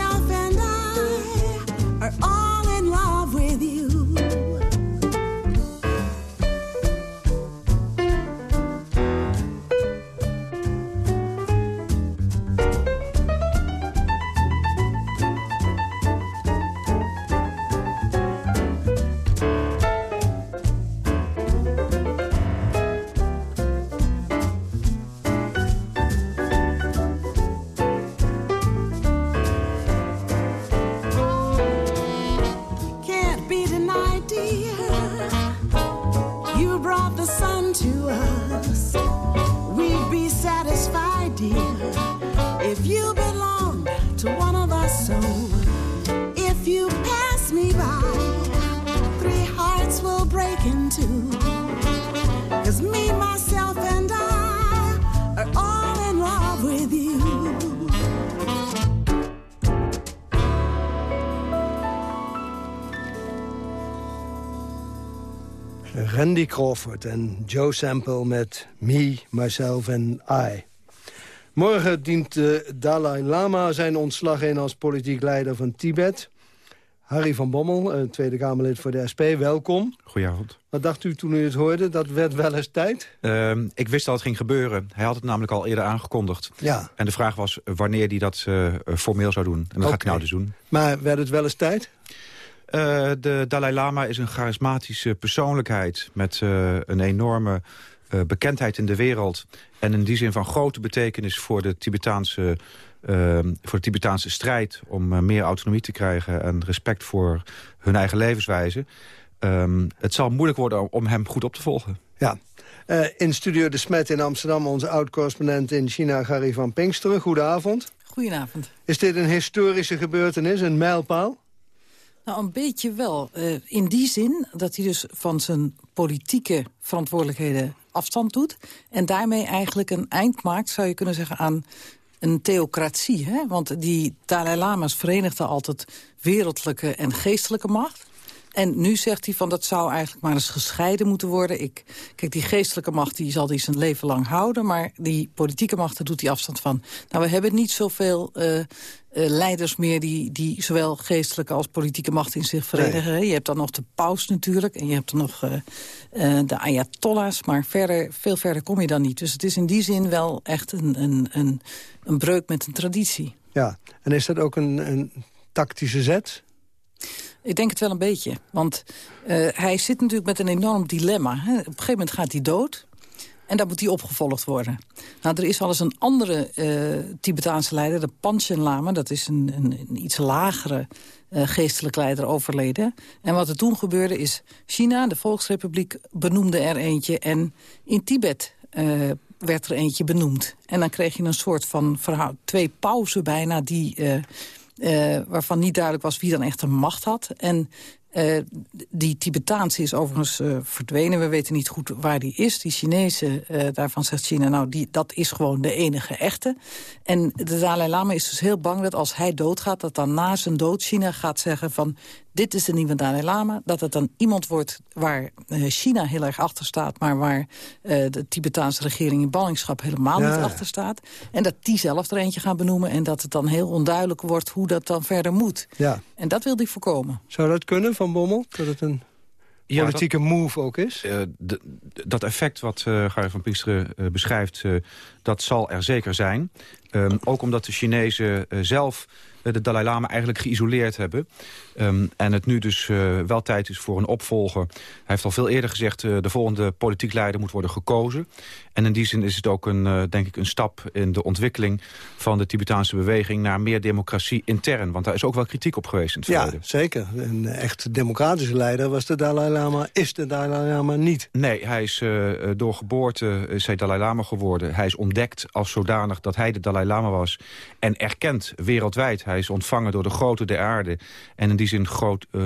Crawford en Joe Sample met Me, Myself and I. Morgen dient de Dalai Lama zijn ontslag in als politiek leider van Tibet. Harry van Bommel, eh, Tweede Kamerlid voor de SP, welkom. Goedenavond. Wat dacht u toen u het hoorde? Dat werd wel eens tijd? Ehm, ik wist dat het ging gebeuren. Hij had het namelijk al eerder aangekondigd. Ja. En de vraag was eh, wanneer hij dat eh, eh, formeel zou doen. En dat gaat Oké. hij nou dus doen. Maar werd het wel eens tijd? Eh, de Dalai Lama is een charismatische persoonlijkheid... met eh, een enorme eh, bekendheid in de wereld... en in die zin van grote betekenis voor de Tibetaanse, eh, voor de Tibetaanse strijd... om eh, meer autonomie te krijgen en respect voor hun eigen levenswijze. Ehm, het zal moeilijk worden om hem goed op te volgen. Ja. Eh, in Studio De Smet in Amsterdam, onze oud-correspondent in China, Gary van Pinksteren. Goedenavond. Goedenavond. Is dit een historische gebeurtenis, een mijlpaal? Nou, een beetje wel. Eh, in die zin dat hij dus van zijn politieke verantwoordelijkheden afstand doet... en daarmee eigenlijk een eind maakt, zou je kunnen zeggen, aan een theocratie. Hè? Want die Dalai Lama's verenigden altijd wereldlijke en geestelijke macht... En nu zegt hij van dat zou eigenlijk maar eens gescheiden moeten worden. Ik, kijk, die geestelijke macht die zal hij zijn leven lang houden... maar die politieke macht, daar doet hij afstand van. Nou, we hebben niet zoveel uh, uh, leiders meer... Die, die zowel geestelijke als politieke macht in zich verenigen. Nee. Je hebt dan nog de paus natuurlijk... en je hebt dan nog uh, de ayatollahs... maar verder, veel verder kom je dan niet. Dus het is in die zin wel echt een, een, een, een breuk met een traditie. Ja, en is dat ook een, een tactische zet? Ik denk het wel een beetje. Want uh, hij zit natuurlijk met een enorm dilemma. Hè. Op een gegeven moment gaat hij dood. En daar moet die opgevolgd worden. Nou, er is al eens een andere eh, Tibetaanse leider, de Panchen Lama. Dat is een, een, een iets lagere eh, geestelijk leider overleden. En wat er toen gebeurde is... China, de Volksrepubliek, benoemde er eentje. En in Tibet eh, werd er eentje benoemd. En dan kreeg je een soort van verhaal, twee pauzen bijna... Die, eh, waarvan niet duidelijk was wie dan echt de macht had. En eh, die Tibetaanse is overigens eh, verdwenen. We weten niet goed waar die is. Die Chinese, daarvan zegt China, nou, die, dat is gewoon de enige echte. En de Dalai Lama is dus heel bang dat als hij doodgaat... dat dan na zijn dood China gaat zeggen van... dit is de nieuwe Dalai Lama. Dat het dan iemand wordt waar eh, China heel erg achter staat... maar waar eh, de Tibetaanse regering in ballingschap helemaal Ja. niet achter staat. En dat die zelf er eentje gaan benoemen... en dat het dan heel onduidelijk wordt hoe dat dan verder moet. Ja. En dat wil hij voorkomen. Zou dat kunnen, Van Bommel? Dat het een Ja, politieke move ook is? Eh, d- dat effect wat eh Gary van Pinksteren eh, beschrijft, eh, dat zal er zeker zijn. Ehm, ook omdat de Chinezen eh, zelf eh, de Dalai Lama eigenlijk geïsoleerd hebben. Ehm, en het nu dus eh, wel tijd is voor een opvolger. Hij heeft al veel eerder gezegd... de volgende politiek leider moet worden gekozen. En in die zin is het ook een, denk ik, een stap in de ontwikkeling... van de Tibetaanse beweging naar meer democratie intern. Want daar is ook wel kritiek op geweest in het Ja, verleden. zeker. Een echt democratische leider was de Dalai Lama, is de Dalai Lama niet. Nee, hij is door geboorte is hij Dalai Lama geworden. Hij is ontdekt als zodanig dat hij de Dalai Lama was. En erkend wereldwijd. Hij is ontvangen door de grote der aarde. En in die zin groot, eh,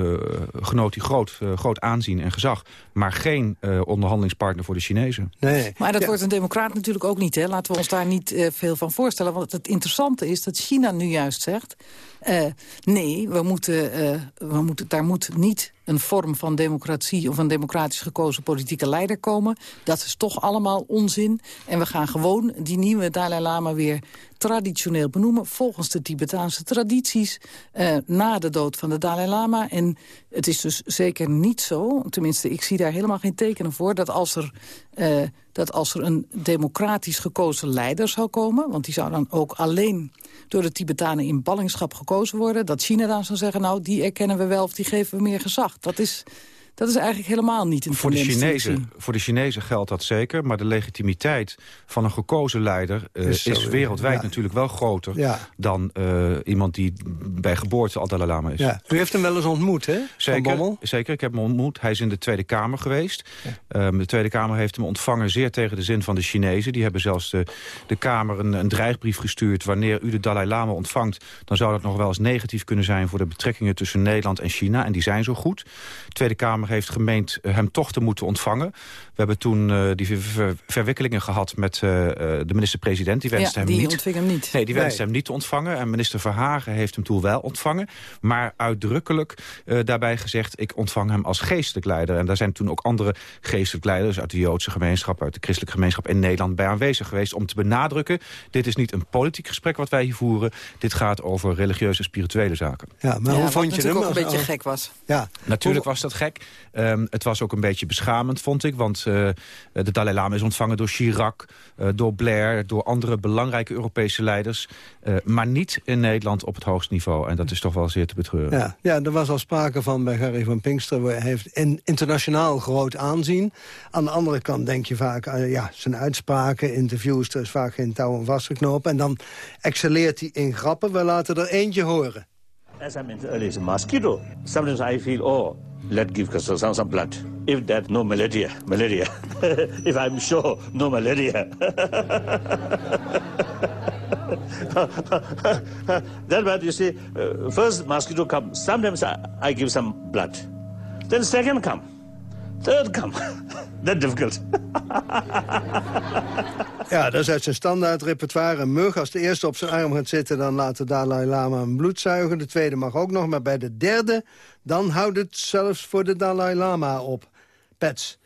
genoot hij groot, eh, groot aanzien en gezag. Maar geen eh, onderhandelingspartner voor de Chinezen. Nee. Maar dat wordt een democraat natuurlijk ook niet. Hè? Laten we ons daar niet eh, veel van voorstellen. Want het interessante is dat China nu juist zegt... eh, nee, we moeten, eh, we moeten, daar moet niet een vorm van democratie... of een democratisch gekozen politieke leider komen. Dat is toch allemaal onzin. En we gaan gewoon die nieuwe Dalai Lama weer traditioneel benoemen... volgens de Tibetaanse tradities, eh, na de dood van de Dalai Lama. En het is dus zeker niet zo, tenminste ik zie daar helemaal geen tekenen voor... dat als er, eh, dat als er een democratisch gekozen leider zou komen... want die zou dan ook alleen door de Tibetanen in ballingschap gekozen worden... dat China dan zou zeggen, nou, die erkennen we wel of die geven we meer gezag. Dat is, dat is eigenlijk helemaal niet een Voor de. Chinezen, voor de Chinezen geldt dat zeker. Maar de legitimiteit van een gekozen leider eh, Is wereldwijd ja. natuurlijk wel groter... Ja. dan eh, iemand die bij geboorte al Dalai Lama is. Ja. U heeft hem wel eens ontmoet, hè? Zeker, Bommel? zeker, ik heb hem ontmoet. Hij is in de Tweede Kamer geweest. Ehm, de Tweede Kamer heeft hem ontvangen zeer tegen de zin van de Chinezen. Die hebben zelfs de, de Kamer een, een dreigbrief gestuurd. Wanneer u de Dalai Lama ontvangt... dan zou dat nog wel eens negatief kunnen zijn... voor de betrekkingen tussen Nederland en China. En die zijn zo goed. De Tweede Kamer heeft gemeend eh, hem toch te moeten ontvangen. We hebben toen eh, die ver- ver- verwikkelingen gehad met eh, eh, de minister-president. Die wenste Ja, hem die niet. ontving hem niet. Nee, die wenste Nee. hem niet te ontvangen. En minister Verhagen heeft hem toen wel ontvangen. Maar uitdrukkelijk eh, daarbij gezegd... ik ontvang hem als geestelijk leider. En daar zijn toen ook andere geestelijk leiders... uit de Joodse gemeenschap, uit de christelijke gemeenschap in Nederland... bij aanwezig geweest om te benadrukken... dit is niet een politiek gesprek wat wij hier voeren. Dit gaat over religieuze en spirituele zaken. Ja, maar Ja, hoe vond je hem? ook een als- beetje gek was. Ja. Natuurlijk was dat gek. Ehm, het was ook een beetje beschamend, vond ik. Want eh, de Dalai Lama is ontvangen door Chirac, eh, door Blair... door andere belangrijke Europese leiders. eh, maar niet in Nederland op het hoogste niveau. En dat is toch wel zeer te betreuren. Ja, ja, er was al sprake van bij Gary van Pinkster. Hij heeft in, internationaal groot aanzien. Aan de andere kant denk je vaak... eh, ja, zijn uitspraken, interviews, er is vaak geen touw om vastgeknopen. En dan excelleert hij in grappen. We laten er eentje horen. As I mentioned earlier, it's a mosquito. Sometimes I feel, oh, let's give some, some, blood. If that, no malaria, malaria. if I'm sure, no malaria. then what you see, uh, first mosquito come, sometimes I, I give some blood. Then second come, third come. That's difficult. Ja, dat is uit zijn standaard repertoire. Een mug, als de eerste op zijn arm gaat zitten... dan laat de Dalai Lama hem bloed zuigen. De tweede mag ook nog, maar bij de derde... dan houdt het zelfs voor de Dalai Lama op. Pets.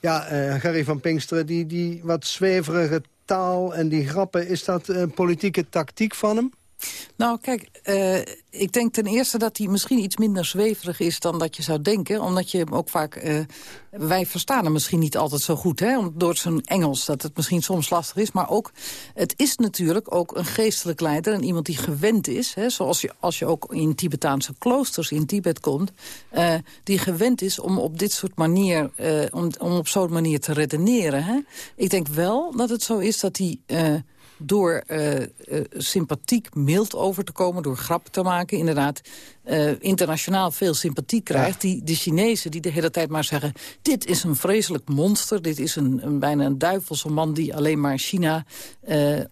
Ja, eh Gary van Pinksteren, die, die wat zweverige taal en die grappen... is dat een politieke tactiek van hem? Nou, kijk, eh, ik denk ten eerste dat hij misschien iets minder zweverig is dan dat je zou denken. Omdat je hem ook vaak... eh, wij verstaan hem misschien niet altijd zo goed, hè, door zijn Engels. Dat het misschien soms lastig is. Maar ook, het is natuurlijk ook een geestelijk leider. En iemand die gewend is, hè, zoals je, als je ook in Tibetaanse kloosters in Tibet komt... eh, die gewend is om op dit soort manier, om, om op zo'n manier te redeneren. Hè. Ik denk wel dat het zo is dat hij... door eh, eh, sympathiek mild over te komen, door grappen te maken... inderdaad eh, internationaal veel sympathie krijgt. Die, de Chinezen die de hele tijd maar zeggen... dit is een vreselijk monster, dit is een, een bijna een duivelse man... die alleen maar China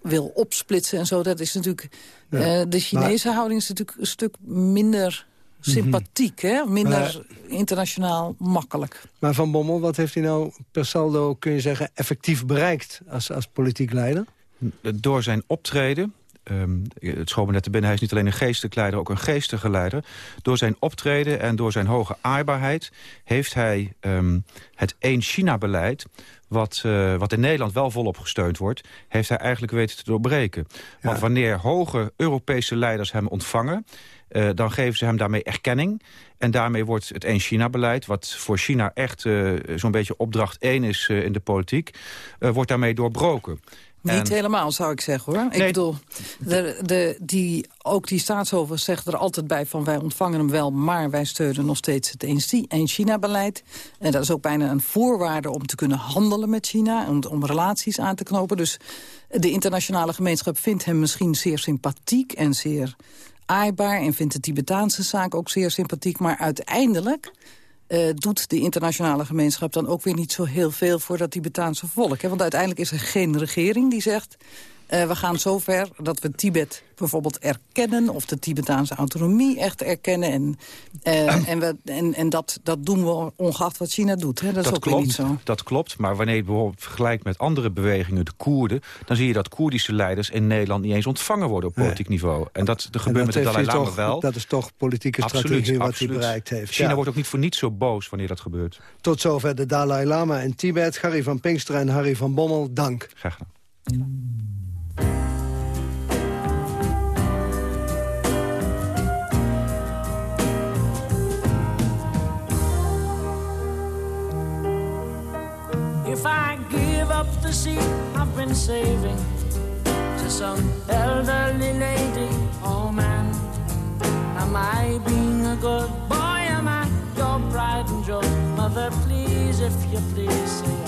wil opsplitsen en zo. Dat is natuurlijk... Ja. de Chinese houding is natuurlijk een stuk minder sympathiek, hè? minder internationaal makkelijk. Maar Van Bommel, wat heeft hij nou per saldo, kun je zeggen, effectief bereikt als, als politiek leider? Door zijn optreden... ehm, het schoot me net te binnen, hij is niet alleen een geestelijk leider... ook een geestige leider. Door zijn optreden en door zijn hoge aaibaarheid... heeft hij ehm, het één-China-beleid... Wat, eh, wat in Nederland wel volop gesteund wordt... heeft hij eigenlijk weten te doorbreken. Want wanneer hoge Europese leiders hem ontvangen... eh, dan geven ze hem daarmee erkenning. En daarmee wordt het één-China-beleid... wat voor China echt eh, zo'n beetje opdracht één is in de politiek... wordt daarmee doorbroken. Niet En- helemaal, zou ik zeggen, hoor. Ik bedoel, de, de, die, ook die staatshoofden zeggen er altijd bij van... wij ontvangen hem wel, maar wij steunen nog steeds het één-China-beleid. En dat is ook bijna een voorwaarde om te kunnen handelen met China... om, om relaties aan te knopen. Dus de internationale gemeenschap vindt hem misschien zeer sympathiek... en zeer aaibaar en vindt de Tibetaanse zaak ook zeer sympathiek. Maar uiteindelijk eh, doet de internationale gemeenschap dan ook weer niet zo heel veel voor dat Tibetaanse volk. Hè? Want uiteindelijk is er geen regering die zegt... eh, we gaan zover dat we Tibet bijvoorbeeld erkennen... of de Tibetaanse autonomie echt erkennen. En, eh, en, we, en, en dat, dat doen we ongeacht wat China doet. Hè? Dat, is ook klopt, niet zo. Dat klopt, maar wanneer je het bijvoorbeeld vergelijkt met andere bewegingen, de Koerden... dan zie je dat Koerdische leiders in Nederland niet eens ontvangen worden op politiek niveau. En dat En gebeurt met de Dalai Lama toch- wel. Dat is toch politieke Absoluut, strategie wat absoluut. hij bereikt heeft. China Ja. wordt ook niet voor niets zo boos wanneer dat gebeurt. Tot zover de Dalai Lama in Tibet. Harry van Pinkster en Harry van Bommel, dank. Graag gedaan. If I give up the seat I've been saving to some elderly lady, oh man, am I being a good boy? Am I your pride and joy? Mother, please, if you please, say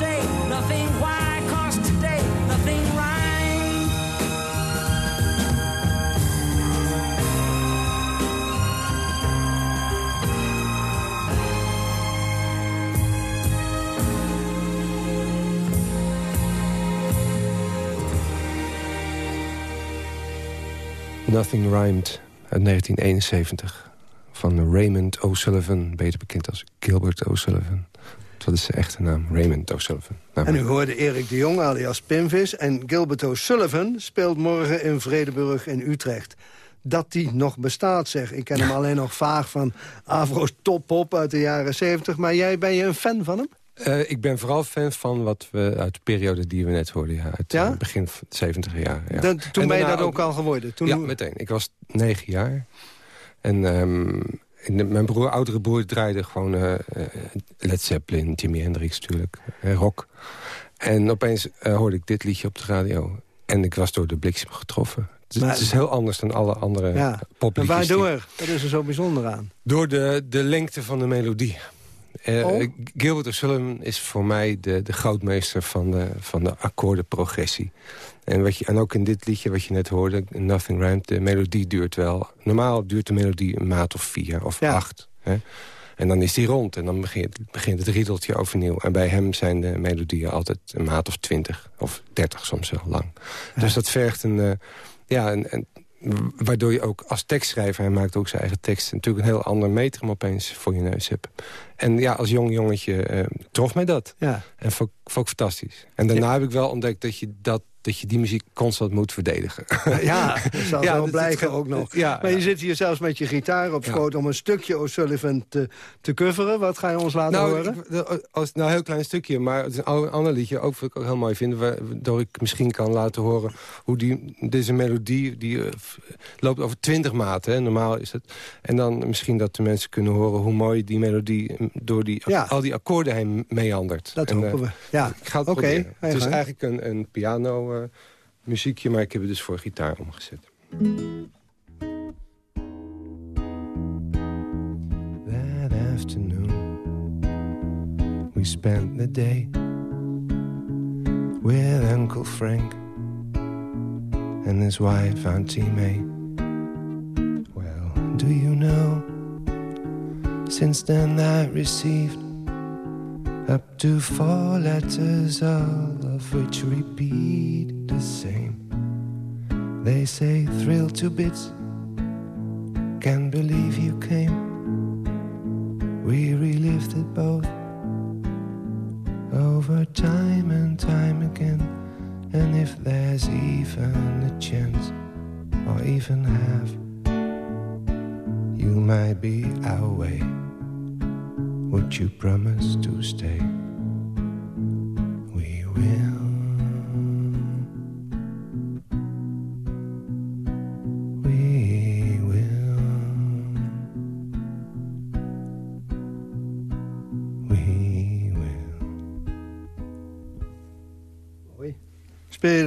Say, nothing why, today, nothing right. Nothing Rhymed uit 1971 van Raymond O'Sullivan, beter bekend als Gilbert O'Sullivan. Dat is zijn echte naam, Raymond O'Sullivan. Nou, En u hoorde Erik de Jong alias Pimvis en Gilbert O'Sullivan speelt morgen in Vredeburg in Utrecht. Dat die nog bestaat, zeg. Ik ken hem alleen nog vaag van Avro's Top-Pop uit de jaren 70. Maar jij, ben je een fan van hem? Eh, ik ben vooral fan van wat we uit de periode die we net hoorden. Ja, uit Ja? het begin van de 70 jaar. Ja. Dan- toen En ben je dat ook al geworden? Toen ja, meteen. Ik was negen jaar. En ehm, mijn broer, oudere broer draaide gewoon eh, eh, Led Zeppelin, Jimi Hendrix natuurlijk, eh, rock. En opeens hoorde ik dit liedje op de radio. En ik was door de bliksem getroffen. Het, Maar- het is heel anders dan alle andere Ja. Maar popliedjes. die- waardoor? Wat is er zo bijzonder aan? door de, de lengte van de melodie. Eh, Oh? Gilbert O'Sullivan is voor mij de, de grootmeester van de, van de akkoordenprogressie. En, wat je, en ook in dit liedje wat je net hoorde, Nothing Rhymed... de melodie duurt wel... Normaal duurt de melodie een maat of vier of acht. Hè? En dan is die rond en dan begint, begint het riedeltje overnieuw. En bij hem zijn de melodieën altijd een maat of twintig of dertig soms wel lang. Dus dat vergt een... eh, ja, een, een- waardoor je ook als tekstschrijver... hij maakt ook zijn eigen tekst... natuurlijk een heel ander metrum opeens voor je neus hebt. En ja, als jong jongetje eh, trof mij dat. Ja. En vond, vond ik fantastisch. En daarna heb ik wel ontdekt dat je, dat, dat je die muziek constant moet verdedigen. Ja, dat zal Ja, wel dat- dat- ook nog. ja, maar je zit hier zelfs met je gitaar op schoot... om een stukje O'Sullivan te, te coveren. Wat ga je ons laten nou, horen? ik- als, nou, een heel klein stukje, maar het is een ander liedje. Ook wat ik ook heel mooi vind, waardoor ik misschien kan laten horen... hoe die, deze melodie, die eh, loopt over twintig maten. Hè, normaal is het. En dan misschien dat de mensen kunnen horen... hoe mooi die melodie mm, door die, al die akkoorden heen meandert. Dat En, hopen eh, we. Ja. Ik ga het proberen. Het is eigenlijk een, een piano eh, muziekje, maar ik heb het dus voor gitaar omgezet. That afternoon, we spent the day with Uncle Frank and his wife, Auntie May. Well, do you know, since then I received up to four letters, all of which repeat the same. They say, thrill to bits, can't believe you came. We relived it both over time and time again. And if there's even a chance, or even half, you might be our way. Would you promise to stay? We will.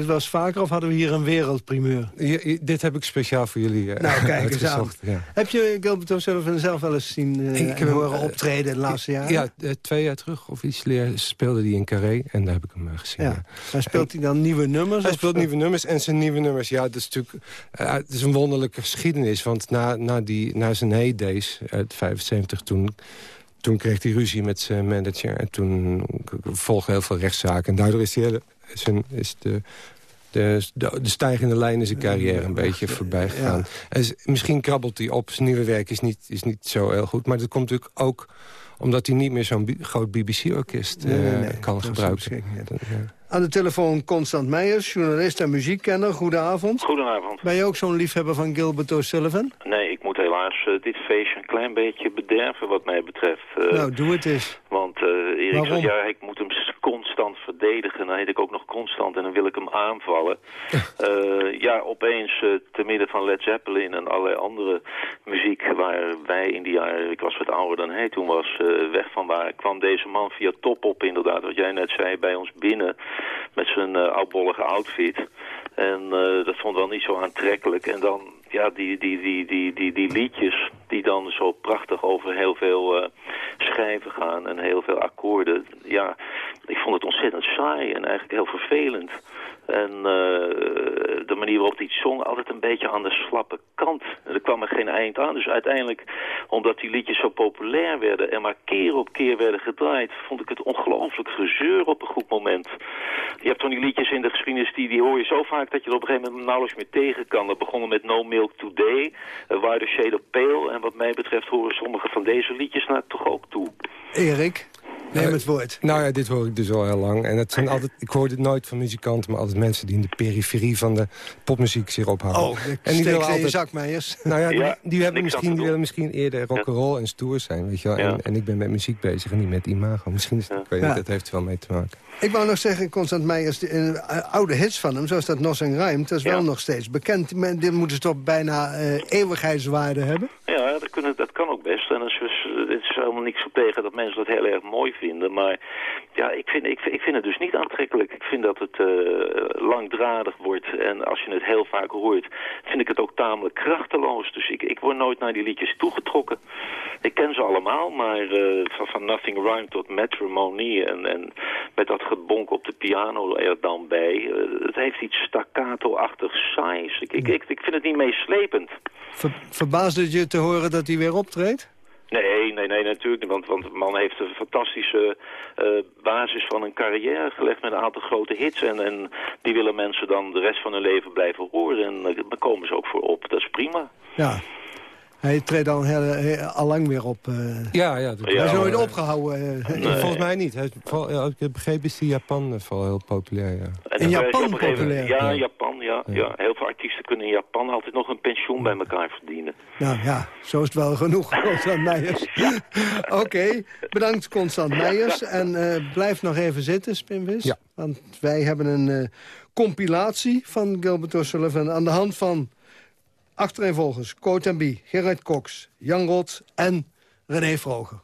Het wel eens vaker of hadden we hier een wereldprimeur? dit heb ik speciaal voor jullie eh, Nou, kijk eens aan. uitgezocht, ja. Heb je Gilbert O'Sullivan zelf wel eens zien Ik en heb hem, horen eh, optreden de laatste jaren? Ja, twee jaar terug of iets speelde hij in Carré en daar heb ik hem gezien. Ja. Maar speelt hij dan nieuwe nummers? Hij speelt nieuwe nummers en zijn nieuwe nummers, ja, dat is natuurlijk het is een wonderlijke geschiedenis. Want na, na, die, na zijn heydays uit 75, toen, toen kreeg hij ruzie met zijn manager. En toen volgden heel veel rechtszaken. En daardoor is, hele, zijn, is de, de, de, de stijgende lijn in zijn carrière een beetje voorbij gegaan. En s- misschien krabbelt hij op. Zijn nieuwe werk is niet, is niet zo heel goed. Maar dat komt natuurlijk ook omdat hij niet meer zo'n groot BBC-orkest Nee, nee, nee. kan gebruiken. Aan de telefoon Constant Meijers, journalist en muziekkenner. Goedenavond. Goedenavond. Ben je ook zo'n liefhebber van Gilbert O'Sullivan? Nee, ik moet helaas eh, dit feestje een klein beetje bederven wat mij betreft. Eh, nou, doe het eens. Want eh Erik Waarom? zegt, ja, ik moet hem constant verdedigen. Dan heet ik ook nog constant en dan wil ik hem aanvallen. Eh, ja, opeens uh, te midden van Led Zeppelin en allerlei andere muziek... waar wij in die jaren, ik was wat ouder dan hij toen was, uh, weg van waren... kwam deze man via top op inderdaad, wat jij net zei, bij ons binnen... met zijn oudbollige outfit. En dat vond wel niet zo aantrekkelijk. En dan ja, die, die, die, die, die, die liedjes die dan zo prachtig over heel veel uh, schijven gaan en heel veel akkoorden. Ja, ik vond het ontzettend saai en eigenlijk heel vervelend. En uh, de manier waarop het zong, altijd een beetje aan de slappe kant. Er kwam er geen eind aan. Dus uiteindelijk, omdat die liedjes zo populair werden... en maar keer op keer werden gedraaid... vond ik het ongelooflijk gezeur op een goed moment. Je hebt van die liedjes in de geschiedenis... die, die hoor je zo vaak dat je er op een gegeven moment nauwelijks meer tegen kan. Dat begonnen met No Milk Today, uh, Shade of Pale... en wat mij betreft horen sommige van deze liedjes naar toch ook toe. Erik? Neem het woord. Nou ja, dit hoor ik dus al heel lang. En het zijn altijd, ik hoor dit nooit van muzikanten, maar altijd mensen die in de periferie van de popmuziek zich ophouden. Oh, en die willen altijd je zakmeijers. Nou ja, die, ja, die hebben misschien, die willen misschien eerder rock'n'roll en stoer zijn, weet je wel. En, ja. en, ik ben met muziek bezig en niet met imago. Misschien is het, ik weet niet, dat heeft er wel mee te maken. Ik wou nog zeggen, Constant Meijers, de, uh, oude hits van hem, zoals dat Nos en Rijmt, dat is wel nog steeds bekend. Men, dit moeten ze toch bijna uh, eeuwigheidswaarde hebben? Ja, dat, kunnen, dat kan. En is, het is helemaal niks op tegen dat mensen dat heel erg mooi vinden. Maar ja, ik vind, ik, ik vind het dus niet aantrekkelijk. Ik vind dat het uh, langdradig wordt. En als je het heel vaak hoort, vind ik het ook tamelijk krachteloos. Dus ik, ik word nooit naar die liedjes toegetrokken. Ik ken ze allemaal, maar van, van Nothing Rhyme tot Matrimony en, en met dat gebonk op de piano er dan bij. Uh, het heeft iets staccato-achtig saais. Ik, ik, ik, vind het niet meeslepend. Ver, verbaasde je te horen dat hij weer optreedt? Nee, nee, nee, natuurlijk niet. Want, want de man heeft een fantastische uh, basis van een carrière gelegd met een aantal grote hits. En, en die willen mensen dan de rest van hun leven blijven horen. En uh, daar komen ze ook voor op. Dat is prima. Ja. Hij treedt al, heel, heel, al lang weer op. Uh, ja, ja. hij is nooit opgehouden. Uh, nee. Volgens mij niet. Hij ik heb begrepen is in Japan vooral heel populair. Ja. In Japan populair? Ja, in Japan, ja, ja. ja. Heel veel artiesten kunnen in Japan altijd nog een pensioen bij elkaar verdienen. Nou ja, zo is het wel genoeg, Constant Meijers. Oké, okay, bedankt Constant Meijers. En uh, blijf nog even zitten, Spinvis. Ja. Want wij hebben een compilatie van Gilbert O'Sullivan aan de hand van... Achtereenvolgens Cotambi, Gerard Cox, Jan Rot en René Vroger.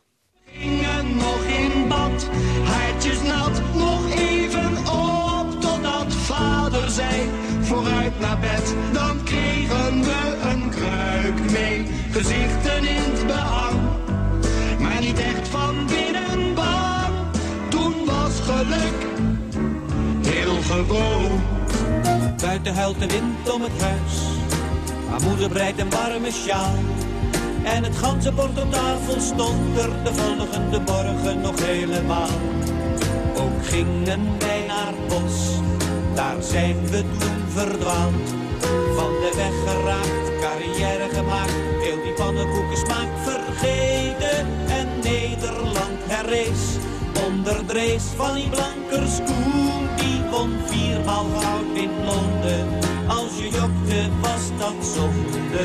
Gingen nog in bad, haartjes nat, nog even op totdat vader zei vooruit naar bed. Dan kregen we een kruik mee, gezichten in het behang. Maar niet echt van binnen bang, toen was geluk heel gewoon. Buiten huilt de wind om het huis. Haar moeder breidt een warme sjaal. En het ganzenbord op tafel stond er de volgende morgen nog helemaal. Ook gingen wij naar bos, daar zijn we toen verdwaald. Van de weg geraakt, carrière gemaakt, heel die pannenkoeken smaak vergeten. En Nederland herrees, onder Drees van die blankers koen. Die won viermaal goud in Londen. Als je jokte was dat zonde.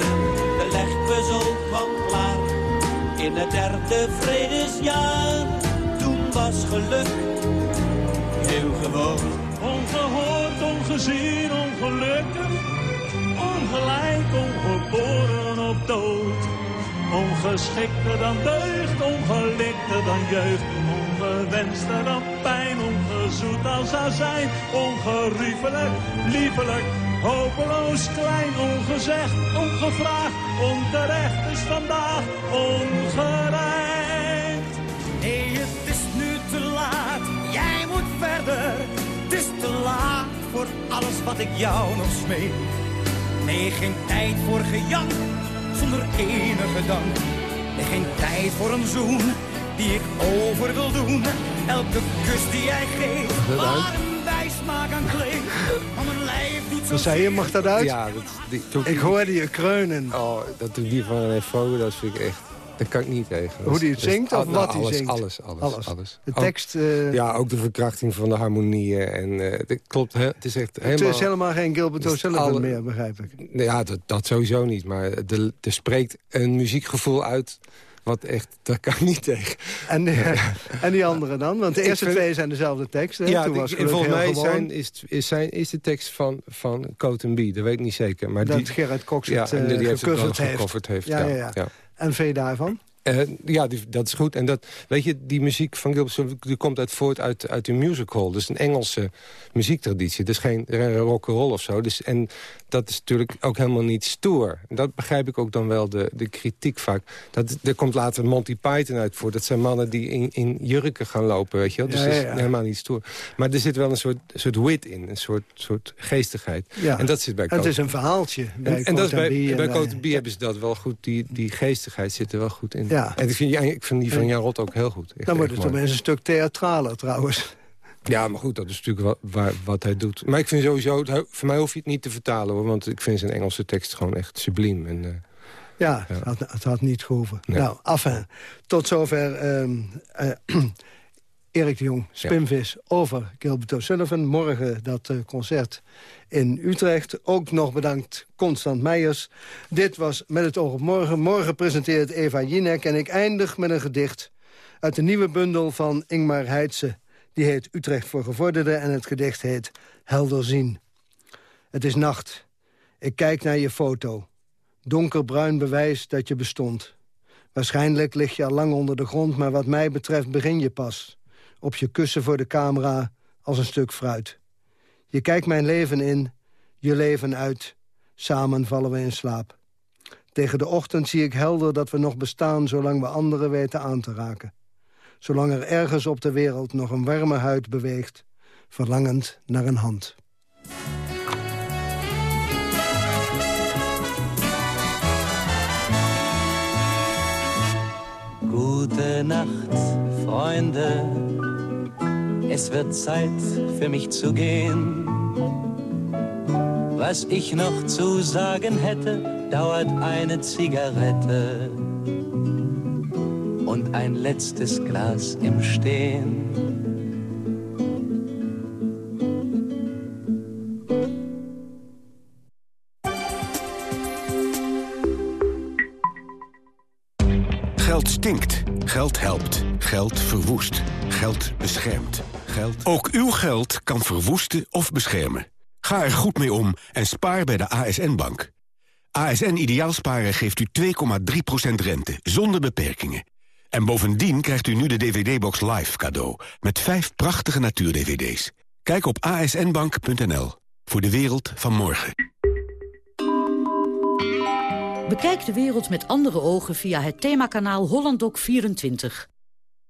De legpuzzel kwam klaar. In het derde vredesjaar. Toen was geluk heel gewoon. Ongehoord, ongezien, ongelukkig. Ongelijk, ongeboren op dood. Ongeschikter dan deugd, ongelikter dan jeugd. Ongewenster dan pijn, ongezoet als azijn. Ongeriefelijk, liefelijk, hopeloos klein. Ongezegd, ongevraagd, onterecht is vandaag ongerecht. Nee, het is nu te laat, jij moet verder. Het is te laat voor alles wat ik jou nog smeek. Nee, geen tijd voor gejank, zonder enige dank. Nee, geen tijd voor een zoen, die ik over wil doen. Elke kus die jij geeft, waar een wijsmaak aan kleeft. Om een lijf doet zo Wat zei je, mag dat uit? Ja, dat, die, toen, Ik hoorde je kreunen. Oh, dat doet die van René Vroger, dat vind ik echt... Dat kan ik niet tegen. Hoe die het is- zingt of nou, wat hij alles, zingt? Alles, alles, Alles. alles. De Ook- tekst, eh, ja, ook de verkrachting van de harmonieën. En, eh, dat klopt, hè, het is echt helemaal... Het is helemaal geen Gilbert het O'Sullivan alle- meer, begrijp ik. Ja, dat, dat sowieso niet. Maar de- er spreekt een muziekgevoel uit Wat echt, daar kan ik niet tegen. En, en die andere dan? Want de eerste vind- twee zijn dezelfde tekst. Hè? Ja, Toen was volgens mij zijn, is, is, zijn, is de tekst van, van Coat B. Dat weet ik niet zeker. Maar Dat die, Gerard Cox ja, het, die eh, heeft het heeft. Ja, ja, ja. En vind je daarvan? Eh, ja, die, dat is goed. En dat, weet je, die muziek van Gilbert die komt uit voort uit, uit een musical. Dus een Engelse muziektraditie. Dus geen rock'n'roll of zo. Dus, en dat is natuurlijk ook helemaal niet stoer. En dat begrijp ik ook dan wel, de, de kritiek vaak. Dat, er komt later Monty Python uit voor. Dat zijn mannen die in, in jurken gaan lopen, weet je wel. Dus Ja, dat is helemaal niet stoer. Maar er zit wel een soort, soort wit in. Een soort, soort geestigheid. En dat zit bij het is een verhaaltje bij en, en dat is bij, bij bij- Coat B hebben ze dat wel goed. Die, die geestigheid zit er wel goed in. Ja. En ik vind, ik vind die van Jan Rot ook heel goed. Echt Dan wordt het mooi. opeens een stuk theatraler trouwens. Ja, maar goed, dat is natuurlijk wat, waar, wat hij doet. Maar ik vind sowieso, voor mij hoef je het niet te vertalen hoor. Want ik vind zijn Engelse tekst gewoon echt subliem. En, eh, Ja, Het, had, het had niet gehoeven. Nee. Nou, enfin, tot zover ehm, eh, Erik de Jong, Spinvis, over Gilbert O'Sullivan. Morgen dat eh, concert in Utrecht. Ook nog bedankt Constant Meijers. Dit was Met het oog op morgen. Morgen presenteert Eva Jinek en ik eindig met een gedicht... uit de nieuwe bundel van Ingmar Heitse. Die heet Utrecht voor Gevorderden en het gedicht heet Helder zien. Het is nacht. Ik kijk naar je foto. Donkerbruin bewijs dat je bestond. Waarschijnlijk lig je al lang onder de grond... maar wat mij betreft begin je pas. Op je kussen voor de camera als een stuk fruit. Je kijkt mijn leven in, je leven uit. Samen vallen we in slaap. Tegen de ochtend zie ik helder dat we nog bestaan... zolang we anderen weten aan te raken. Zolang er ergens op de wereld nog een warme huid beweegt... verlangend naar een hand. Gute Nacht, Freunde. Es wird Zeit für mich zu gehen. Was ich noch zu sagen hätte, dauert eine Zigarette und ein letztes Glas im Stehen. Geld stinkt. Geld helpt. Geld verwoest. Geld beschermt. Geld... Ook uw geld kan verwoesten of beschermen. Ga er goed mee om en spaar bij de ASN-bank. ASN Ideaalsparen geeft u 2,3% rente, zonder beperkingen. En bovendien krijgt u nu de DVD-box Live cadeau... met vijf prachtige natuur-DVD's. Kijk op asnbank.nl voor de wereld van morgen. Bekijk de wereld met andere ogen via het themakanaal HollandDoc24.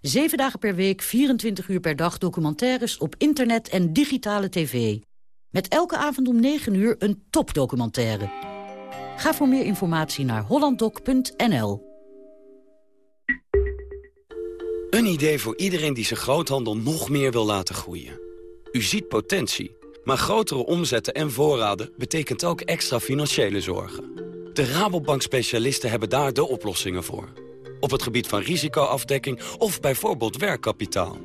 Zeven dagen per week, 24 uur per dag documentaires op internet en digitale tv. Met elke avond om 9 uur een topdocumentaire. Ga voor meer informatie naar hollanddoc.nl. Een idee voor iedereen die zijn groothandel nog meer wil laten groeien. U ziet potentie, maar grotere omzetten en voorraden betekent ook extra financiële zorgen. De Rabobank-specialisten hebben daar de oplossingen voor. Op het gebied van risicoafdekking of bijvoorbeeld werkkapitaal.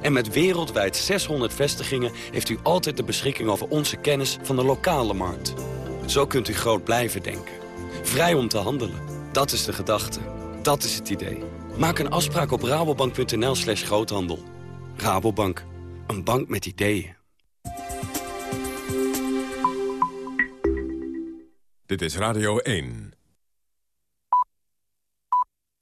En met wereldwijd 600 vestigingen heeft u altijd de beschikking over onze kennis van de lokale markt. Zo kunt u groot blijven denken. Vrij om te handelen. Dat is de gedachte. Dat is het idee. Maak een afspraak op rabobank.nl slash groothandel. Rabobank. Een bank met ideeën. Dit is Radio 1.